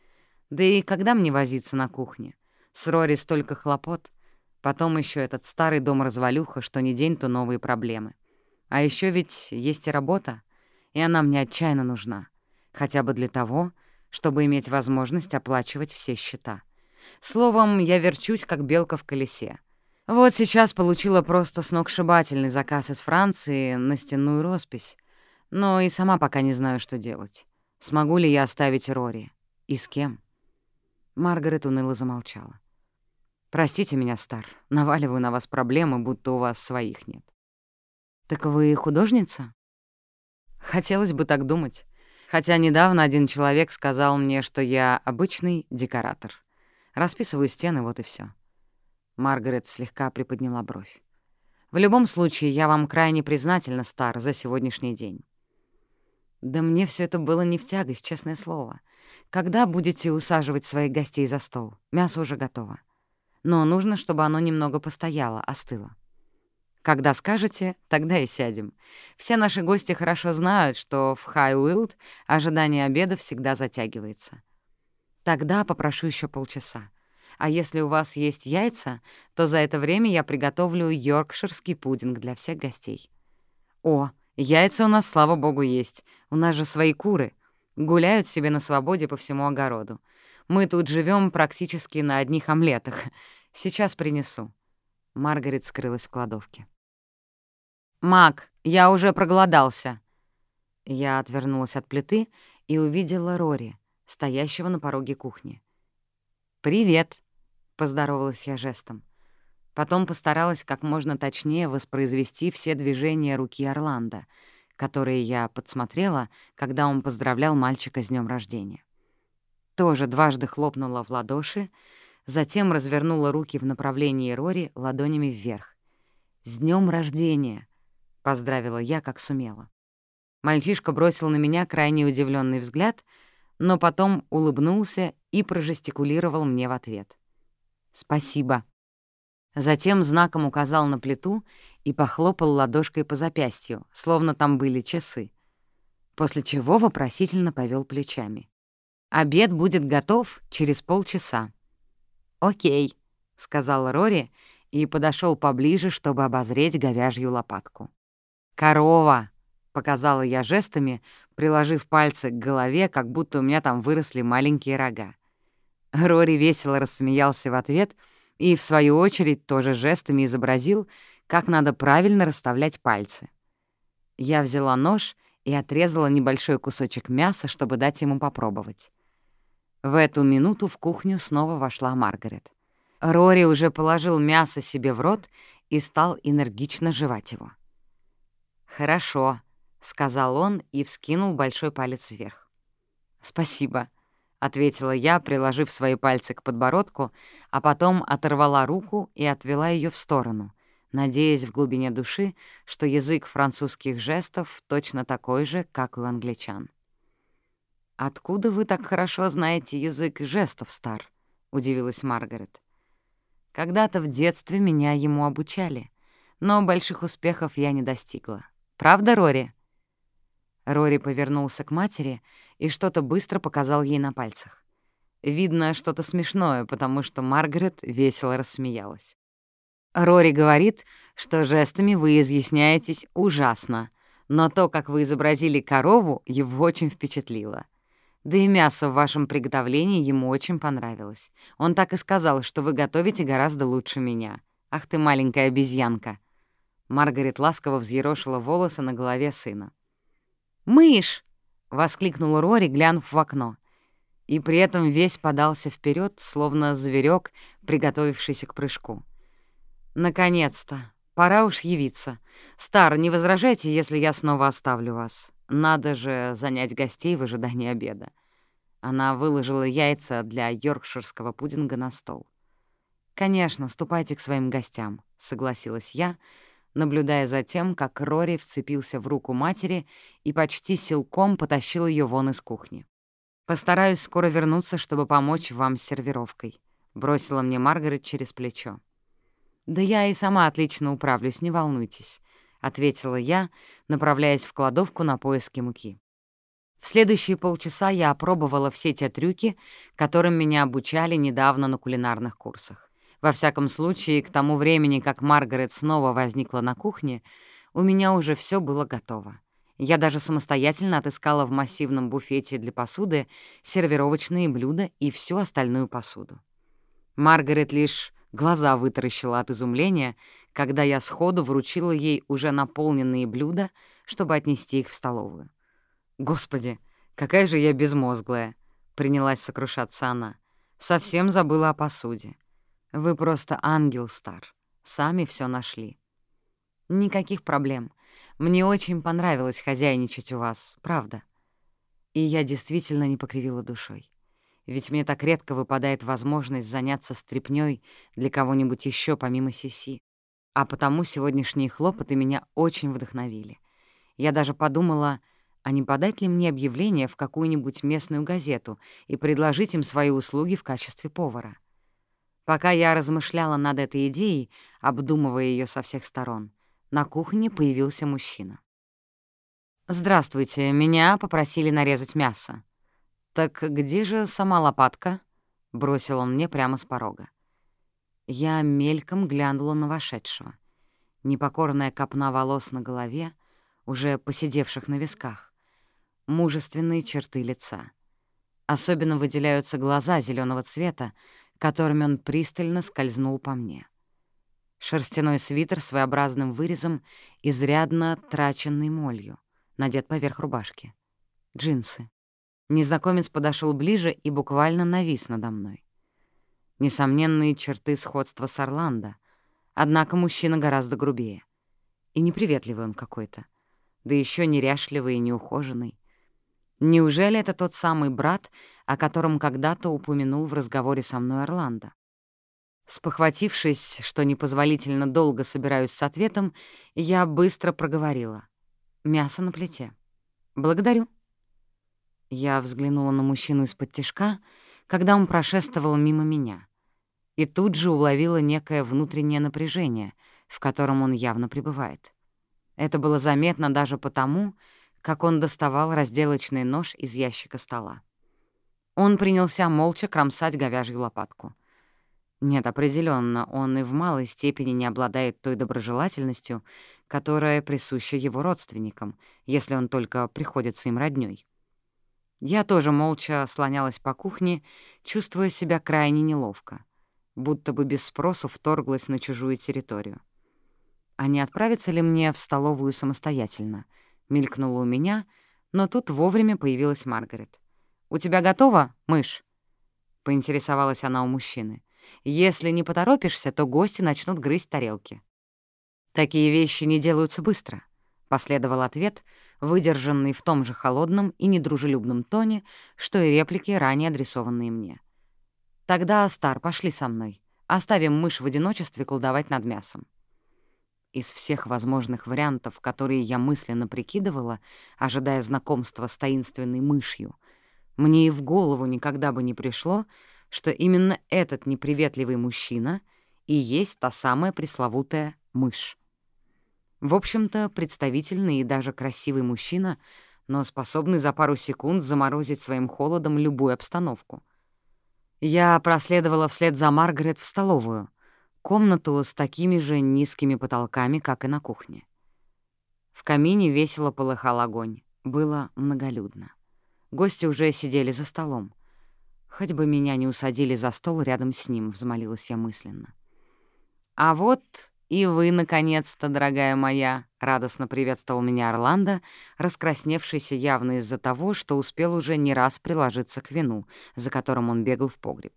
Да и когда мне возиться на кухне? С Рори столько хлопот — Потом еще этот старый дом-развалюха, что ни день, то новые проблемы. А еще ведь есть и работа, и она мне отчаянно нужна. Хотя бы для того, чтобы иметь возможность оплачивать все счета. Словом, я верчусь, как белка в колесе. Вот сейчас получила просто сногсшибательный заказ из Франции на стенную роспись. Но и сама пока не знаю, что делать. Смогу ли я оставить Рори? И с кем? Маргарет уныло замолчала. Простите меня, Стар, наваливаю на вас проблемы, будто у вас своих нет. Так вы художница? Хотелось бы так думать. Хотя недавно один человек сказал мне, что я обычный декоратор. Расписываю стены, вот и все. Маргарет слегка приподняла бровь. В любом случае, я вам крайне признательна, Стар, за сегодняшний день. Да мне все это было не в тягость, честное слово. Когда будете усаживать своих гостей за стол? Мясо уже готово но нужно, чтобы оно немного постояло, остыло. Когда скажете, тогда и сядем. Все наши гости хорошо знают, что в Хай Уилд ожидание обеда всегда затягивается. Тогда попрошу еще полчаса. А если у вас есть яйца, то за это время я приготовлю йоркширский пудинг для всех гостей. О, яйца у нас, слава богу, есть. У нас же свои куры. Гуляют себе на свободе по всему огороду. Мы тут живем практически на одних омлетах. Сейчас принесу». Маргарет скрылась в кладовке. «Мак, я уже проголодался». Я отвернулась от плиты и увидела Рори, стоящего на пороге кухни. «Привет», — поздоровалась я жестом. Потом постаралась как можно точнее воспроизвести все движения руки Орландо, которые я подсмотрела, когда он поздравлял мальчика с днем рождения тоже дважды хлопнула в ладоши, затем развернула руки в направлении Рори ладонями вверх. «С днем рождения!» — поздравила я, как сумела. Мальчишка бросил на меня крайне удивленный взгляд, но потом улыбнулся и прожестикулировал мне в ответ. «Спасибо». Затем знаком указал на плиту и похлопал ладошкой по запястью, словно там были часы, после чего вопросительно повел плечами. Обед будет готов через полчаса». «Окей», — сказал Рори и подошел поближе, чтобы обозреть говяжью лопатку. «Корова!» — показала я жестами, приложив пальцы к голове, как будто у меня там выросли маленькие рога. Рори весело рассмеялся в ответ и, в свою очередь, тоже жестами изобразил, как надо правильно расставлять пальцы. Я взяла нож и отрезала небольшой кусочек мяса, чтобы дать ему попробовать. В эту минуту в кухню снова вошла Маргарет. Рори уже положил мясо себе в рот и стал энергично жевать его. «Хорошо», — сказал он и вскинул большой палец вверх. «Спасибо», — ответила я, приложив свои пальцы к подбородку, а потом оторвала руку и отвела ее в сторону, надеясь в глубине души, что язык французских жестов точно такой же, как у англичан. «Откуда вы так хорошо знаете язык жестов, Стар?» — удивилась Маргарет. «Когда-то в детстве меня ему обучали, но больших успехов я не достигла. Правда, Рори?» Рори повернулся к матери и что-то быстро показал ей на пальцах. Видно что-то смешное, потому что Маргарет весело рассмеялась. Рори говорит, что жестами вы изъясняетесь ужасно, но то, как вы изобразили корову, его очень впечатлило. Да и мясо в вашем приготовлении ему очень понравилось. Он так и сказал, что вы готовите гораздо лучше меня. Ах ты маленькая обезьянка!» Маргарет ласково взъерошила волосы на голове сына. «Мышь!» — воскликнул Рори, глянув в окно. И при этом весь подался вперед, словно зверек, приготовившийся к прыжку. «Наконец-то! Пора уж явиться. Стар, не возражайте, если я снова оставлю вас. Надо же занять гостей в ожидании обеда». Она выложила яйца для йоркширского пудинга на стол. «Конечно, ступайте к своим гостям», — согласилась я, наблюдая за тем, как Рори вцепился в руку матери и почти силком потащил ее вон из кухни. «Постараюсь скоро вернуться, чтобы помочь вам с сервировкой», — бросила мне Маргарет через плечо. «Да я и сама отлично управлюсь, не волнуйтесь», — ответила я, направляясь в кладовку на поиски муки. В следующие полчаса я опробовала все те трюки, которым меня обучали недавно на кулинарных курсах. Во всяком случае, к тому времени, как Маргарет снова возникла на кухне, у меня уже все было готово. Я даже самостоятельно отыскала в массивном буфете для посуды сервировочные блюда и всю остальную посуду. Маргарет лишь Глаза вытаращила от изумления, когда я сходу вручила ей уже наполненные блюда, чтобы отнести их в столовую. «Господи, какая же я безмозглая!» — принялась сокрушаться она. «Совсем забыла о посуде. Вы просто ангел, Стар. Сами все нашли». «Никаких проблем. Мне очень понравилось хозяйничать у вас, правда». И я действительно не покривила душой ведь мне так редко выпадает возможность заняться стряпнёй для кого-нибудь еще помимо Сиси. А потому сегодняшние хлопоты меня очень вдохновили. Я даже подумала, а не подать ли мне объявление в какую-нибудь местную газету и предложить им свои услуги в качестве повара. Пока я размышляла над этой идеей, обдумывая ее со всех сторон, на кухне появился мужчина. «Здравствуйте, меня попросили нарезать мясо», «Так где же сама лопатка?» — бросил он мне прямо с порога. Я мельком глянула на вошедшего. Непокорная копна волос на голове, уже посидевших на висках. Мужественные черты лица. Особенно выделяются глаза зеленого цвета, которыми он пристально скользнул по мне. Шерстяной свитер с своеобразным вырезом, изрядно траченный молью, надет поверх рубашки. Джинсы. Незнакомец подошел ближе и буквально навис надо мной. Несомненные черты сходства с Орландо, однако мужчина гораздо грубее. И неприветливый он какой-то, да еще неряшливый и неухоженный. Неужели это тот самый брат, о котором когда-то упомянул в разговоре со мной Орландо? Спохватившись, что непозволительно долго собираюсь с ответом, я быстро проговорила. «Мясо на плите». «Благодарю», я взглянула на мужчину из-под тишка, когда он прошествовал мимо меня, и тут же уловила некое внутреннее напряжение, в котором он явно пребывает. Это было заметно даже потому, как он доставал разделочный нож из ящика стола. Он принялся молча кромсать говяжью лопатку. Нет, определенно, он и в малой степени не обладает той доброжелательностью, которая присуща его родственникам, если он только приходится им роднёй. Я тоже молча слонялась по кухне, чувствуя себя крайне неловко, будто бы без спросу вторглась на чужую территорию. «А не отправиться ли мне в столовую самостоятельно?» — мелькнуло у меня, но тут вовремя появилась Маргарет. «У тебя готово, мышь?» — поинтересовалась она у мужчины. «Если не поторопишься, то гости начнут грызть тарелки». «Такие вещи не делаются быстро», — последовал ответ — выдержанный в том же холодном и недружелюбном тоне, что и реплики, ранее адресованные мне. «Тогда, Стар, пошли со мной. Оставим мышь в одиночестве колдовать над мясом». Из всех возможных вариантов, которые я мысленно прикидывала, ожидая знакомства с таинственной мышью, мне и в голову никогда бы не пришло, что именно этот неприветливый мужчина и есть та самая пресловутая мышь. В общем-то, представительный и даже красивый мужчина, но способный за пару секунд заморозить своим холодом любую обстановку. Я проследовала вслед за Маргарет в столовую, комнату с такими же низкими потолками, как и на кухне. В камине весело полыхал огонь. Было многолюдно. Гости уже сидели за столом. Хоть бы меня не усадили за стол рядом с ним, взмолилась я мысленно. «А вот и вы, наконец-то, дорогая моя!» — радостно приветствовал меня Орландо, раскрасневшийся явно из-за того, что успел уже не раз приложиться к вину, за которым он бегал в погреб.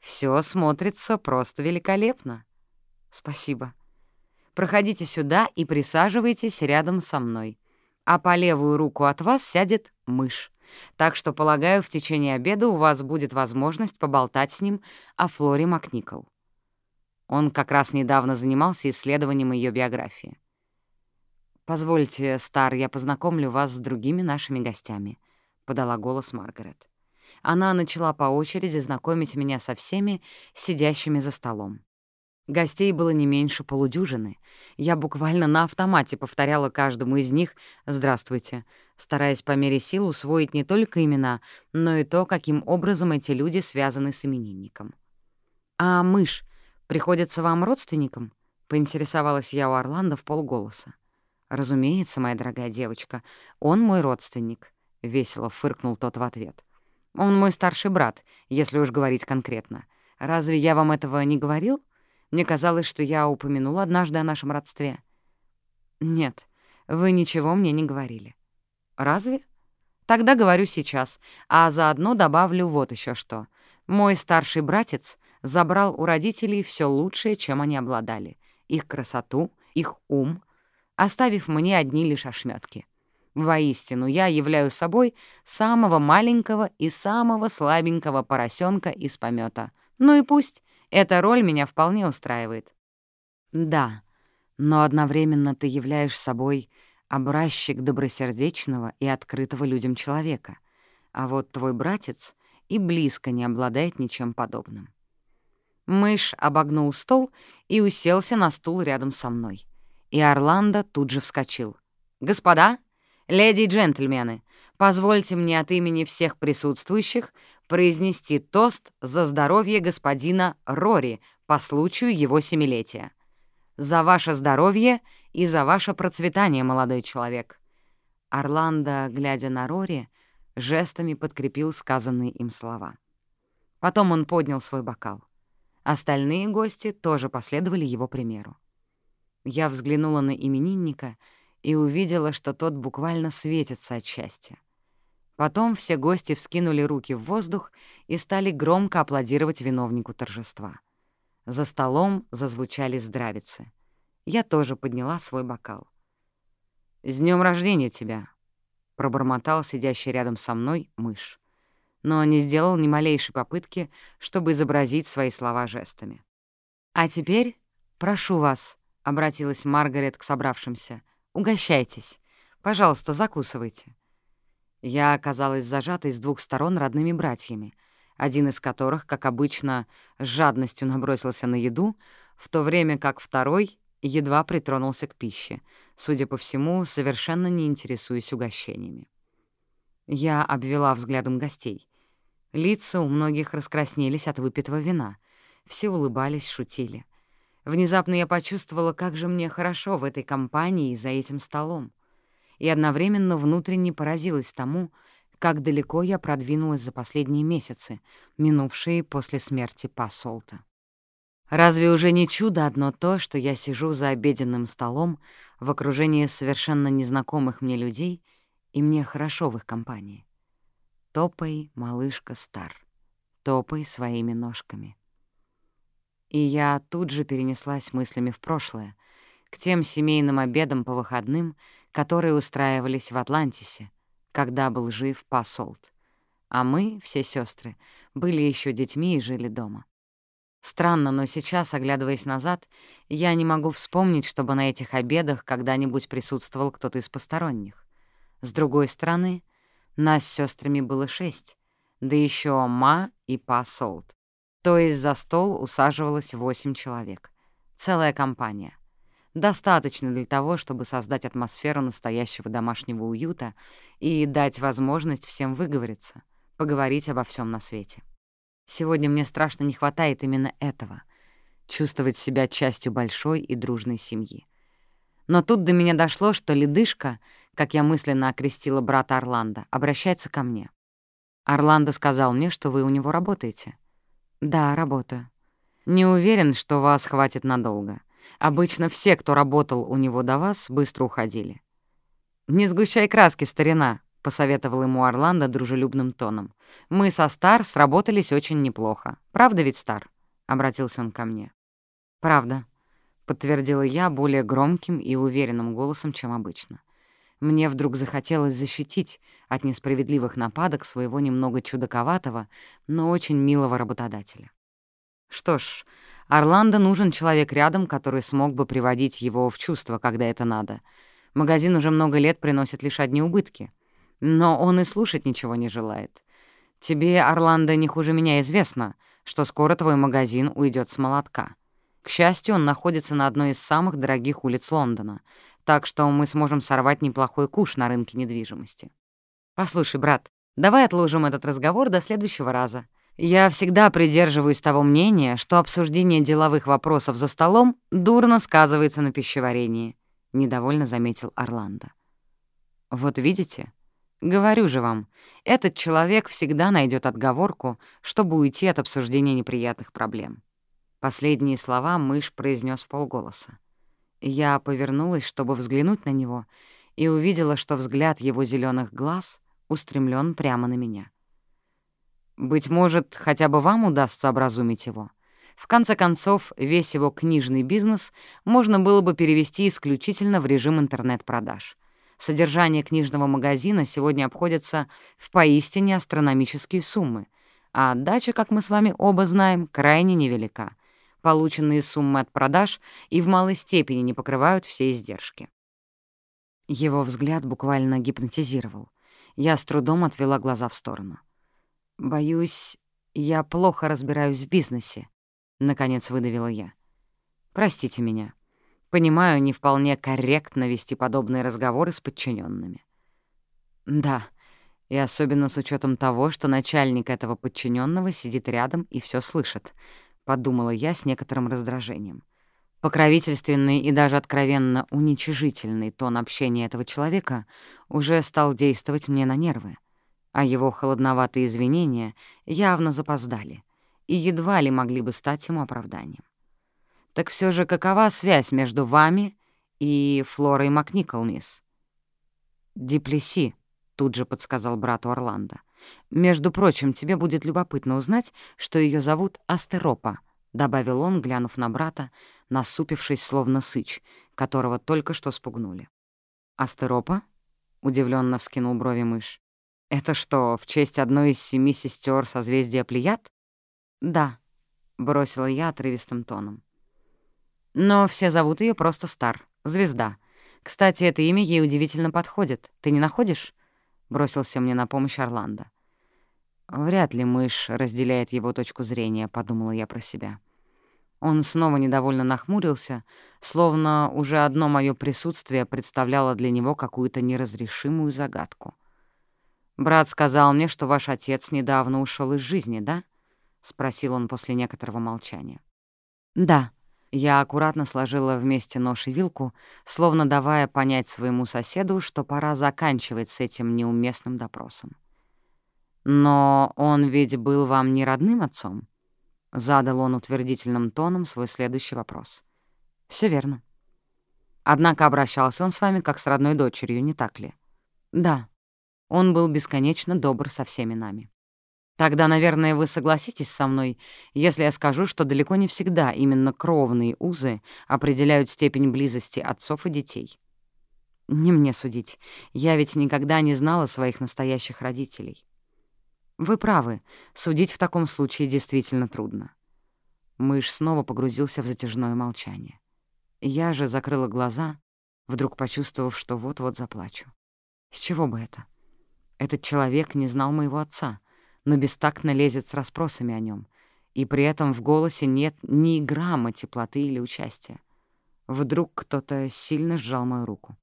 Все смотрится просто великолепно!» «Спасибо. Проходите сюда и присаживайтесь рядом со мной а по левую руку от вас сядет мышь. Так что, полагаю, в течение обеда у вас будет возможность поболтать с ним о Флоре Макникол. Он как раз недавно занимался исследованием ее биографии. «Позвольте, Стар, я познакомлю вас с другими нашими гостями», — подала голос Маргарет. Она начала по очереди знакомить меня со всеми, сидящими за столом. Гостей было не меньше полудюжины. Я буквально на автомате повторяла каждому из них «Здравствуйте», стараясь по мере сил усвоить не только имена, но и то, каким образом эти люди связаны с именинником. «А мышь приходится вам родственником?» — поинтересовалась я у Орландо в полголоса. «Разумеется, моя дорогая девочка, он мой родственник», — весело фыркнул тот в ответ. «Он мой старший брат, если уж говорить конкретно. Разве я вам этого не говорил?» Мне казалось, что я упомянула однажды о нашем родстве. Нет, вы ничего мне не говорили. Разве? Тогда говорю сейчас, а заодно добавлю вот еще что. Мой старший братец забрал у родителей все лучшее, чем они обладали. Их красоту, их ум, оставив мне одни лишь ошметки. Воистину, я являю собой самого маленького и самого слабенького поросенка из помета. Ну и пусть. Эта роль меня вполне устраивает. Да, но одновременно ты являешь собой образчик добросердечного и открытого людям человека, а вот твой братец и близко не обладает ничем подобным. Мышь обогнул стол и уселся на стул рядом со мной. И Орландо тут же вскочил. «Господа, леди и джентльмены, позвольте мне от имени всех присутствующих произнести тост за здоровье господина Рори по случаю его семилетия. За ваше здоровье и за ваше процветание, молодой человек. Орландо, глядя на Рори, жестами подкрепил сказанные им слова. Потом он поднял свой бокал. Остальные гости тоже последовали его примеру. Я взглянула на именинника и увидела, что тот буквально светится от счастья. Потом все гости вскинули руки в воздух и стали громко аплодировать виновнику торжества. За столом зазвучали здравицы. Я тоже подняла свой бокал. «С днем рождения тебя!» — пробормотал сидящий рядом со мной мышь, но не сделал ни малейшей попытки, чтобы изобразить свои слова жестами. «А теперь прошу вас», — обратилась Маргарет к собравшимся, — «угощайтесь. Пожалуйста, закусывайте». Я оказалась зажатой с двух сторон родными братьями, один из которых, как обычно, с жадностью набросился на еду, в то время как второй едва притронулся к пище, судя по всему, совершенно не интересуясь угощениями. Я обвела взглядом гостей. Лица у многих раскраснелись от выпитого вина. Все улыбались, шутили. Внезапно я почувствовала, как же мне хорошо в этой компании и за этим столом и одновременно внутренне поразилась тому, как далеко я продвинулась за последние месяцы, минувшие после смерти Пасолта. Разве уже не чудо одно то, что я сижу за обеденным столом в окружении совершенно незнакомых мне людей, и мне хорошо в их компании? Топай, малышка, стар, топай своими ножками. И я тут же перенеслась мыслями в прошлое, к тем семейным обедам по выходным, которые устраивались в Атлантисе, когда был жив Пасолт. А мы, все сестры, были еще детьми и жили дома. Странно, но сейчас, оглядываясь назад, я не могу вспомнить, чтобы на этих обедах когда-нибудь присутствовал кто-то из посторонних. С другой стороны, нас с сестрами было шесть, да еще Ма и Па Солт. То есть за стол усаживалось восемь человек. Целая компания. Достаточно для того, чтобы создать атмосферу настоящего домашнего уюта и дать возможность всем выговориться, поговорить обо всем на свете. Сегодня мне страшно не хватает именно этого — чувствовать себя частью большой и дружной семьи. Но тут до меня дошло, что ледышка, как я мысленно окрестила брата Орландо, обращается ко мне. Орландо сказал мне, что вы у него работаете. Да, работаю. Не уверен, что вас хватит надолго. Обычно все, кто работал у него до вас, быстро уходили. «Не сгущай краски, старина», — посоветовал ему Орландо дружелюбным тоном. «Мы со Стар сработались очень неплохо. Правда ведь, Стар?» — обратился он ко мне. «Правда», — подтвердила я более громким и уверенным голосом, чем обычно. Мне вдруг захотелось защитить от несправедливых нападок своего немного чудаковатого, но очень милого работодателя. Что ж, Орландо нужен человек рядом, который смог бы приводить его в чувство, когда это надо. Магазин уже много лет приносит лишь одни убытки. Но он и слушать ничего не желает. Тебе, Орландо, не хуже меня известно, что скоро твой магазин уйдет с молотка. К счастью, он находится на одной из самых дорогих улиц Лондона, так что мы сможем сорвать неплохой куш на рынке недвижимости. Послушай, брат, давай отложим этот разговор до следующего раза. Я всегда придерживаюсь того мнения, что обсуждение деловых вопросов за столом дурно сказывается на пищеварении, — недовольно заметил Орландо. Вот видите? Говорю же вам, этот человек всегда найдет отговорку, чтобы уйти от обсуждения неприятных проблем. Последние слова мышь произнес полголоса. Я повернулась, чтобы взглянуть на него, и увидела, что взгляд его зеленых глаз устремлен прямо на меня. Быть может, хотя бы вам удастся образумить его. В конце концов, весь его книжный бизнес можно было бы перевести исключительно в режим интернет-продаж. Содержание книжного магазина сегодня обходится в поистине астрономические суммы, а отдача, как мы с вами оба знаем, крайне невелика. Полученные суммы от продаж и в малой степени не покрывают все издержки. Его взгляд буквально гипнотизировал. Я с трудом отвела глаза в сторону. «Боюсь, я плохо разбираюсь в бизнесе», — наконец выдавила я. «Простите меня. Понимаю, не вполне корректно вести подобные разговоры с подчиненными. «Да, и особенно с учетом того, что начальник этого подчиненного сидит рядом и все слышит», — подумала я с некоторым раздражением. Покровительственный и даже откровенно уничижительный тон общения этого человека уже стал действовать мне на нервы а его холодноватые извинения явно запоздали и едва ли могли бы стать ему оправданием. Так все же какова связь между вами и Флорой Макникол, мисс? «Диплеси», — тут же подсказал брату Орландо. «Между прочим, тебе будет любопытно узнать, что ее зовут Астеропа», — добавил он, глянув на брата, насупившись, словно сыч, которого только что спугнули. «Астеропа?» — удивленно вскинул брови мышь. «Это что, в честь одной из семи сестер созвездия Плеяд?» «Да», — бросила я отрывистым тоном. «Но все зовут ее просто Стар, звезда. Кстати, это имя ей удивительно подходит. Ты не находишь?» — бросился мне на помощь Орландо. «Вряд ли мышь разделяет его точку зрения», — подумала я про себя. Он снова недовольно нахмурился, словно уже одно мое присутствие представляло для него какую-то неразрешимую загадку. «Брат сказал мне, что ваш отец недавно ушел из жизни, да?» — спросил он после некоторого молчания. «Да». Я аккуратно сложила вместе нож и вилку, словно давая понять своему соседу, что пора заканчивать с этим неуместным допросом. «Но он ведь был вам не родным отцом?» — задал он утвердительным тоном свой следующий вопрос. Все верно. Однако обращался он с вами как с родной дочерью, не так ли? Да. Он был бесконечно добр со всеми нами. Тогда, наверное, вы согласитесь со мной, если я скажу, что далеко не всегда именно кровные узы определяют степень близости отцов и детей. Не мне судить. Я ведь никогда не знала своих настоящих родителей. Вы правы, судить в таком случае действительно трудно. Мышь снова погрузился в затяжное молчание. Я же закрыла глаза, вдруг почувствовав, что вот-вот заплачу. С чего бы это? Этот человек не знал моего отца, но бестактно лезет с расспросами о нем, и при этом в голосе нет ни грамма теплоты или участия. Вдруг кто-то сильно сжал мою руку.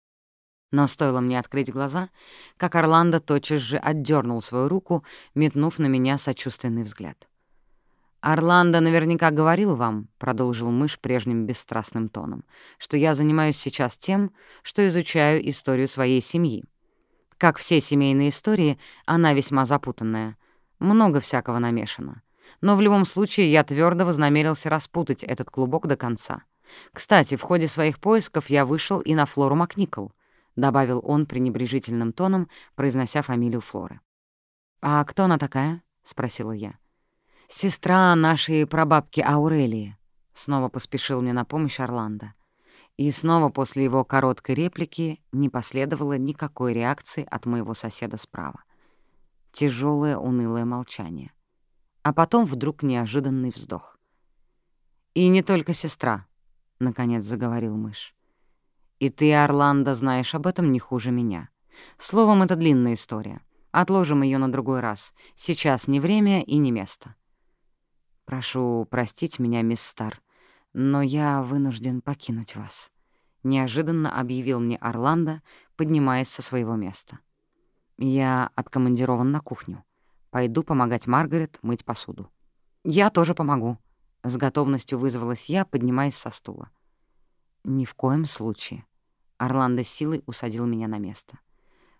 Но стоило мне открыть глаза, как Орландо тотчас же отдернул свою руку, метнув на меня сочувственный взгляд. «Орландо наверняка говорил вам», — продолжил мышь прежним бесстрастным тоном, «что я занимаюсь сейчас тем, что изучаю историю своей семьи. Как все семейные истории, она весьма запутанная. Много всякого намешано. Но в любом случае я твердо вознамерился распутать этот клубок до конца. Кстати, в ходе своих поисков я вышел и на Флору Макникол —— добавил он пренебрежительным тоном, произнося фамилию Флоры. «А кто она такая?» — спросила я. «Сестра нашей прабабки Аурелии», — снова поспешил мне на помощь Орландо. И снова после его короткой реплики не последовало никакой реакции от моего соседа справа. Тяжелое унылое молчание. А потом вдруг неожиданный вздох. «И не только сестра», — наконец заговорил мышь. И ты, Орландо, знаешь об этом не хуже меня. Словом, это длинная история. Отложим ее на другой раз. Сейчас не время и не место. Прошу простить меня, мисс Стар, но я вынужден покинуть вас. Неожиданно объявил мне Орландо, поднимаясь со своего места. Я откомандирован на кухню. Пойду помогать Маргарет мыть посуду. Я тоже помогу. С готовностью вызвалась я, поднимаясь со стула. «Ни в коем случае». Орландо силой усадил меня на место.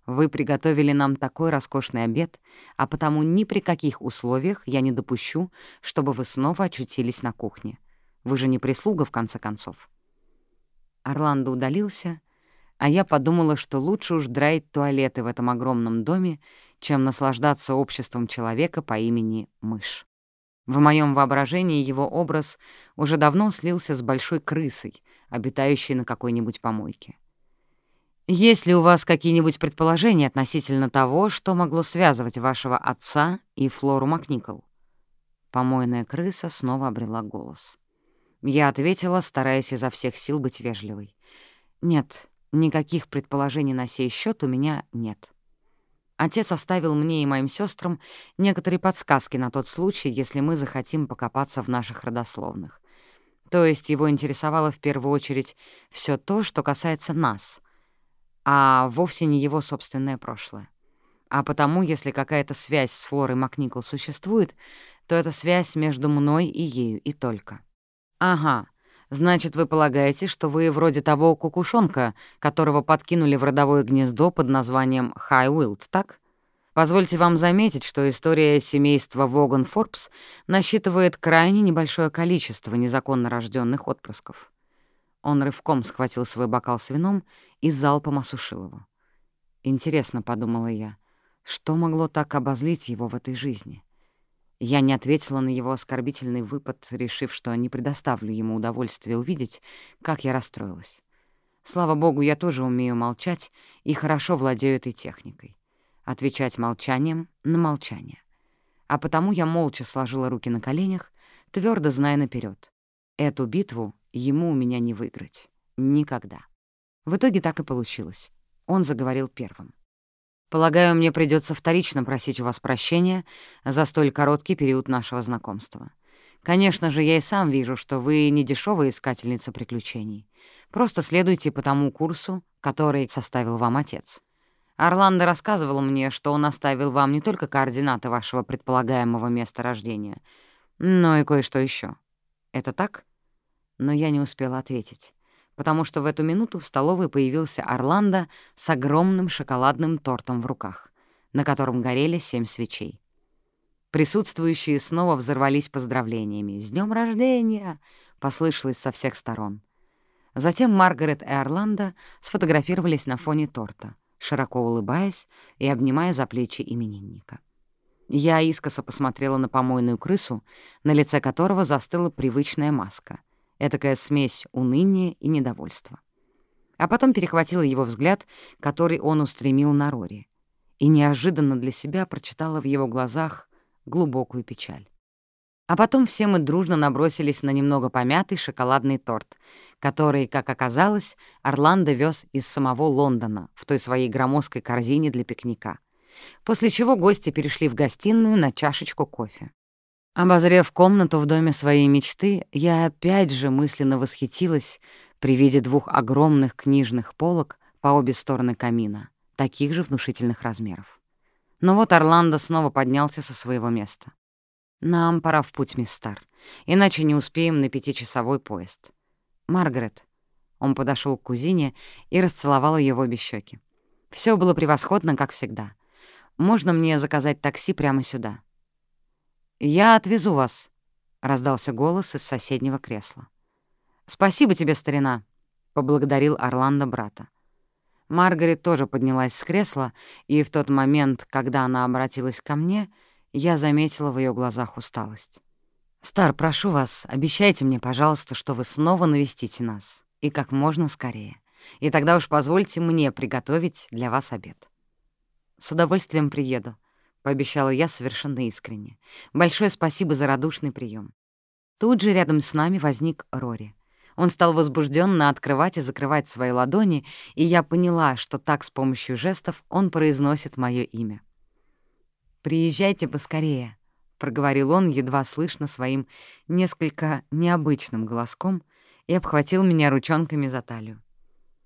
«Вы приготовили нам такой роскошный обед, а потому ни при каких условиях я не допущу, чтобы вы снова очутились на кухне. Вы же не прислуга, в конце концов». Орландо удалился, а я подумала, что лучше уж драить туалеты в этом огромном доме, чем наслаждаться обществом человека по имени Мышь. В моем воображении его образ уже давно слился с большой крысой, обитающей на какой-нибудь помойке. Есть ли у вас какие-нибудь предположения относительно того, что могло связывать вашего отца и Флору Макникол? Помойная крыса снова обрела голос. Я ответила, стараясь изо всех сил быть вежливой. Нет, никаких предположений на сей счет у меня нет. Отец оставил мне и моим сестрам некоторые подсказки на тот случай, если мы захотим покопаться в наших родословных. То есть его интересовало в первую очередь все то, что касается нас, а вовсе не его собственное прошлое. А потому, если какая-то связь с Флорой Макникол существует, то это связь между мной и ею, и только. Ага, значит, вы полагаете, что вы вроде того кукушонка, которого подкинули в родовое гнездо под названием Хай Уилд, так? Позвольте вам заметить, что история семейства Воган Форбс насчитывает крайне небольшое количество незаконно рожденных отпрысков. Он рывком схватил свой бокал с вином и залпом осушил его. Интересно, — подумала я, — что могло так обозлить его в этой жизни? Я не ответила на его оскорбительный выпад, решив, что не предоставлю ему удовольствия увидеть, как я расстроилась. Слава богу, я тоже умею молчать и хорошо владею этой техникой отвечать молчанием на молчание. А потому я молча сложила руки на коленях, твердо зная наперед. Эту битву ему у меня не выиграть. Никогда. В итоге так и получилось. Он заговорил первым. «Полагаю, мне придется вторично просить у вас прощения за столь короткий период нашего знакомства. Конечно же, я и сам вижу, что вы не дешевая искательница приключений. Просто следуйте по тому курсу, который составил вам отец. Орландо рассказывал мне, что он оставил вам не только координаты вашего предполагаемого места рождения, но и кое-что еще. Это так? Но я не успела ответить, потому что в эту минуту в столовой появился Орландо с огромным шоколадным тортом в руках, на котором горели семь свечей. Присутствующие снова взорвались поздравлениями. «С днем рождения!» — послышалось со всех сторон. Затем Маргарет и Орландо сфотографировались на фоне торта — широко улыбаясь и обнимая за плечи именинника. Я искоса посмотрела на помойную крысу, на лице которого застыла привычная маска, этакая смесь уныния и недовольства. А потом перехватила его взгляд, который он устремил на Рори, и неожиданно для себя прочитала в его глазах глубокую печаль. А потом все мы дружно набросились на немного помятый шоколадный торт, который, как оказалось, Орландо вез из самого Лондона в той своей громоздкой корзине для пикника. После чего гости перешли в гостиную на чашечку кофе. Обозрев комнату в доме своей мечты, я опять же мысленно восхитилась при виде двух огромных книжных полок по обе стороны камина, таких же внушительных размеров. Но вот Орландо снова поднялся со своего места. «Нам пора в путь, мисс Стар, иначе не успеем на пятичасовой поезд. Маргарет». Он подошел к кузине и расцеловал ее в обе щеки. Все было превосходно, как всегда. Можно мне заказать такси прямо сюда?» «Я отвезу вас», — раздался голос из соседнего кресла. «Спасибо тебе, старина», — поблагодарил Орландо брата. Маргарет тоже поднялась с кресла, и в тот момент, когда она обратилась ко мне, я заметила в ее глазах усталость. «Стар, прошу вас, обещайте мне, пожалуйста, что вы снова навестите нас, и как можно скорее. И тогда уж позвольте мне приготовить для вас обед». «С удовольствием приеду», — пообещала я совершенно искренне. «Большое спасибо за радушный прием. Тут же рядом с нами возник Рори. Он стал возбужденно открывать и закрывать свои ладони, и я поняла, что так с помощью жестов он произносит мое имя. «Приезжайте поскорее», — проговорил он, едва слышно своим несколько необычным голоском, и обхватил меня ручонками за талию.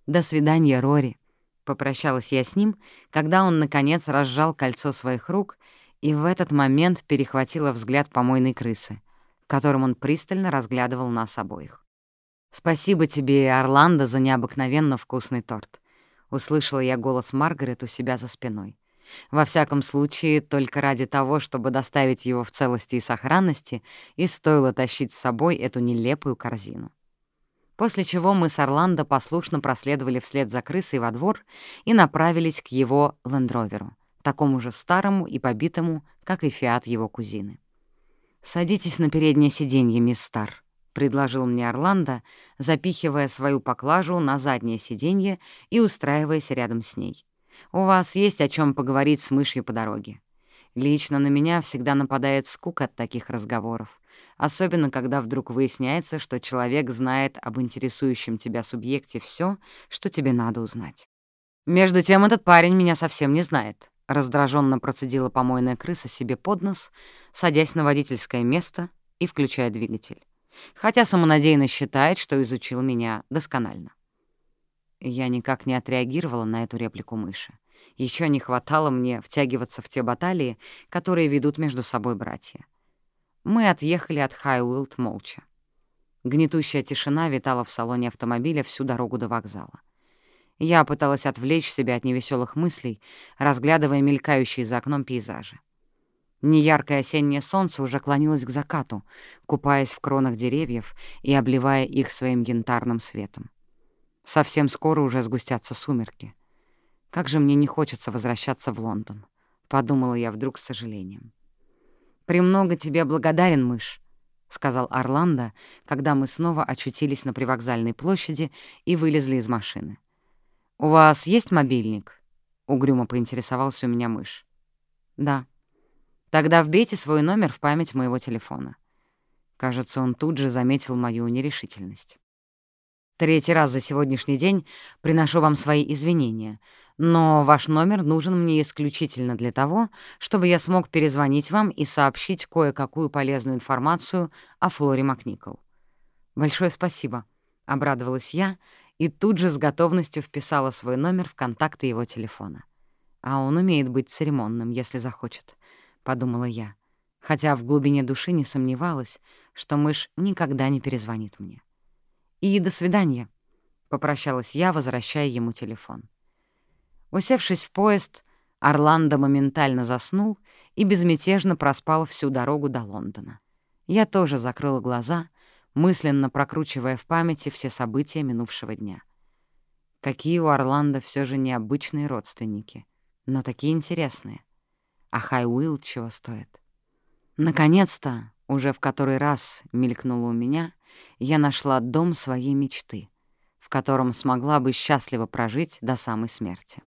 «До свидания, Рори», — попрощалась я с ним, когда он, наконец, разжал кольцо своих рук, и в этот момент перехватила взгляд помойной крысы, которым он пристально разглядывал нас обоих. «Спасибо тебе, Орландо, за необыкновенно вкусный торт», — услышала я голос Маргарет у себя за спиной. Во всяком случае, только ради того, чтобы доставить его в целости и сохранности, и стоило тащить с собой эту нелепую корзину. После чего мы с Орландо послушно проследовали вслед за крысой во двор и направились к его лендроверу, такому же старому и побитому, как и фиат его кузины. «Садитесь на переднее сиденье, мисс Стар», — предложил мне Орландо, запихивая свою поклажу на заднее сиденье и устраиваясь рядом с ней. «У вас есть о чем поговорить с мышью по дороге. Лично на меня всегда нападает скука от таких разговоров, особенно когда вдруг выясняется, что человек знает об интересующем тебя субъекте все, что тебе надо узнать. Между тем этот парень меня совсем не знает». Раздраженно процедила помойная крыса себе под нос, садясь на водительское место и включая двигатель хотя самонадеянно считает, что изучил меня досконально. Я никак не отреагировала на эту реплику мыши. Еще не хватало мне втягиваться в те баталии, которые ведут между собой братья. Мы отъехали от Хайуилд молча. Гнетущая тишина витала в салоне автомобиля всю дорогу до вокзала. Я пыталась отвлечь себя от невеселых мыслей, разглядывая мелькающие за окном пейзажи. Неяркое осеннее солнце уже клонилось к закату, купаясь в кронах деревьев и обливая их своим янтарным светом. Совсем скоро уже сгустятся сумерки. Как же мне не хочется возвращаться в Лондон, — подумала я вдруг с сожалением. «Премного тебе благодарен, мышь», — сказал Орландо, когда мы снова очутились на привокзальной площади и вылезли из машины. «У вас есть мобильник?» — угрюмо поинтересовался у меня мышь. «Да», Тогда вбейте свой номер в память моего телефона. Кажется, он тут же заметил мою нерешительность. Третий раз за сегодняшний день приношу вам свои извинения, но ваш номер нужен мне исключительно для того, чтобы я смог перезвонить вам и сообщить кое-какую полезную информацию о Флоре Макникол. Большое спасибо, — обрадовалась я и тут же с готовностью вписала свой номер в контакты его телефона. А он умеет быть церемонным, если захочет. — подумала я, хотя в глубине души не сомневалась, что мышь никогда не перезвонит мне. «И до свидания», — попрощалась я, возвращая ему телефон. Усевшись в поезд, Орландо моментально заснул и безмятежно проспал всю дорогу до Лондона. Я тоже закрыла глаза, мысленно прокручивая в памяти все события минувшего дня. Какие у Орландо все же необычные родственники, но такие интересные а Хайуилл чего стоит. Наконец-то, уже в который раз мелькнуло у меня, я нашла дом своей мечты, в котором смогла бы счастливо прожить до самой смерти.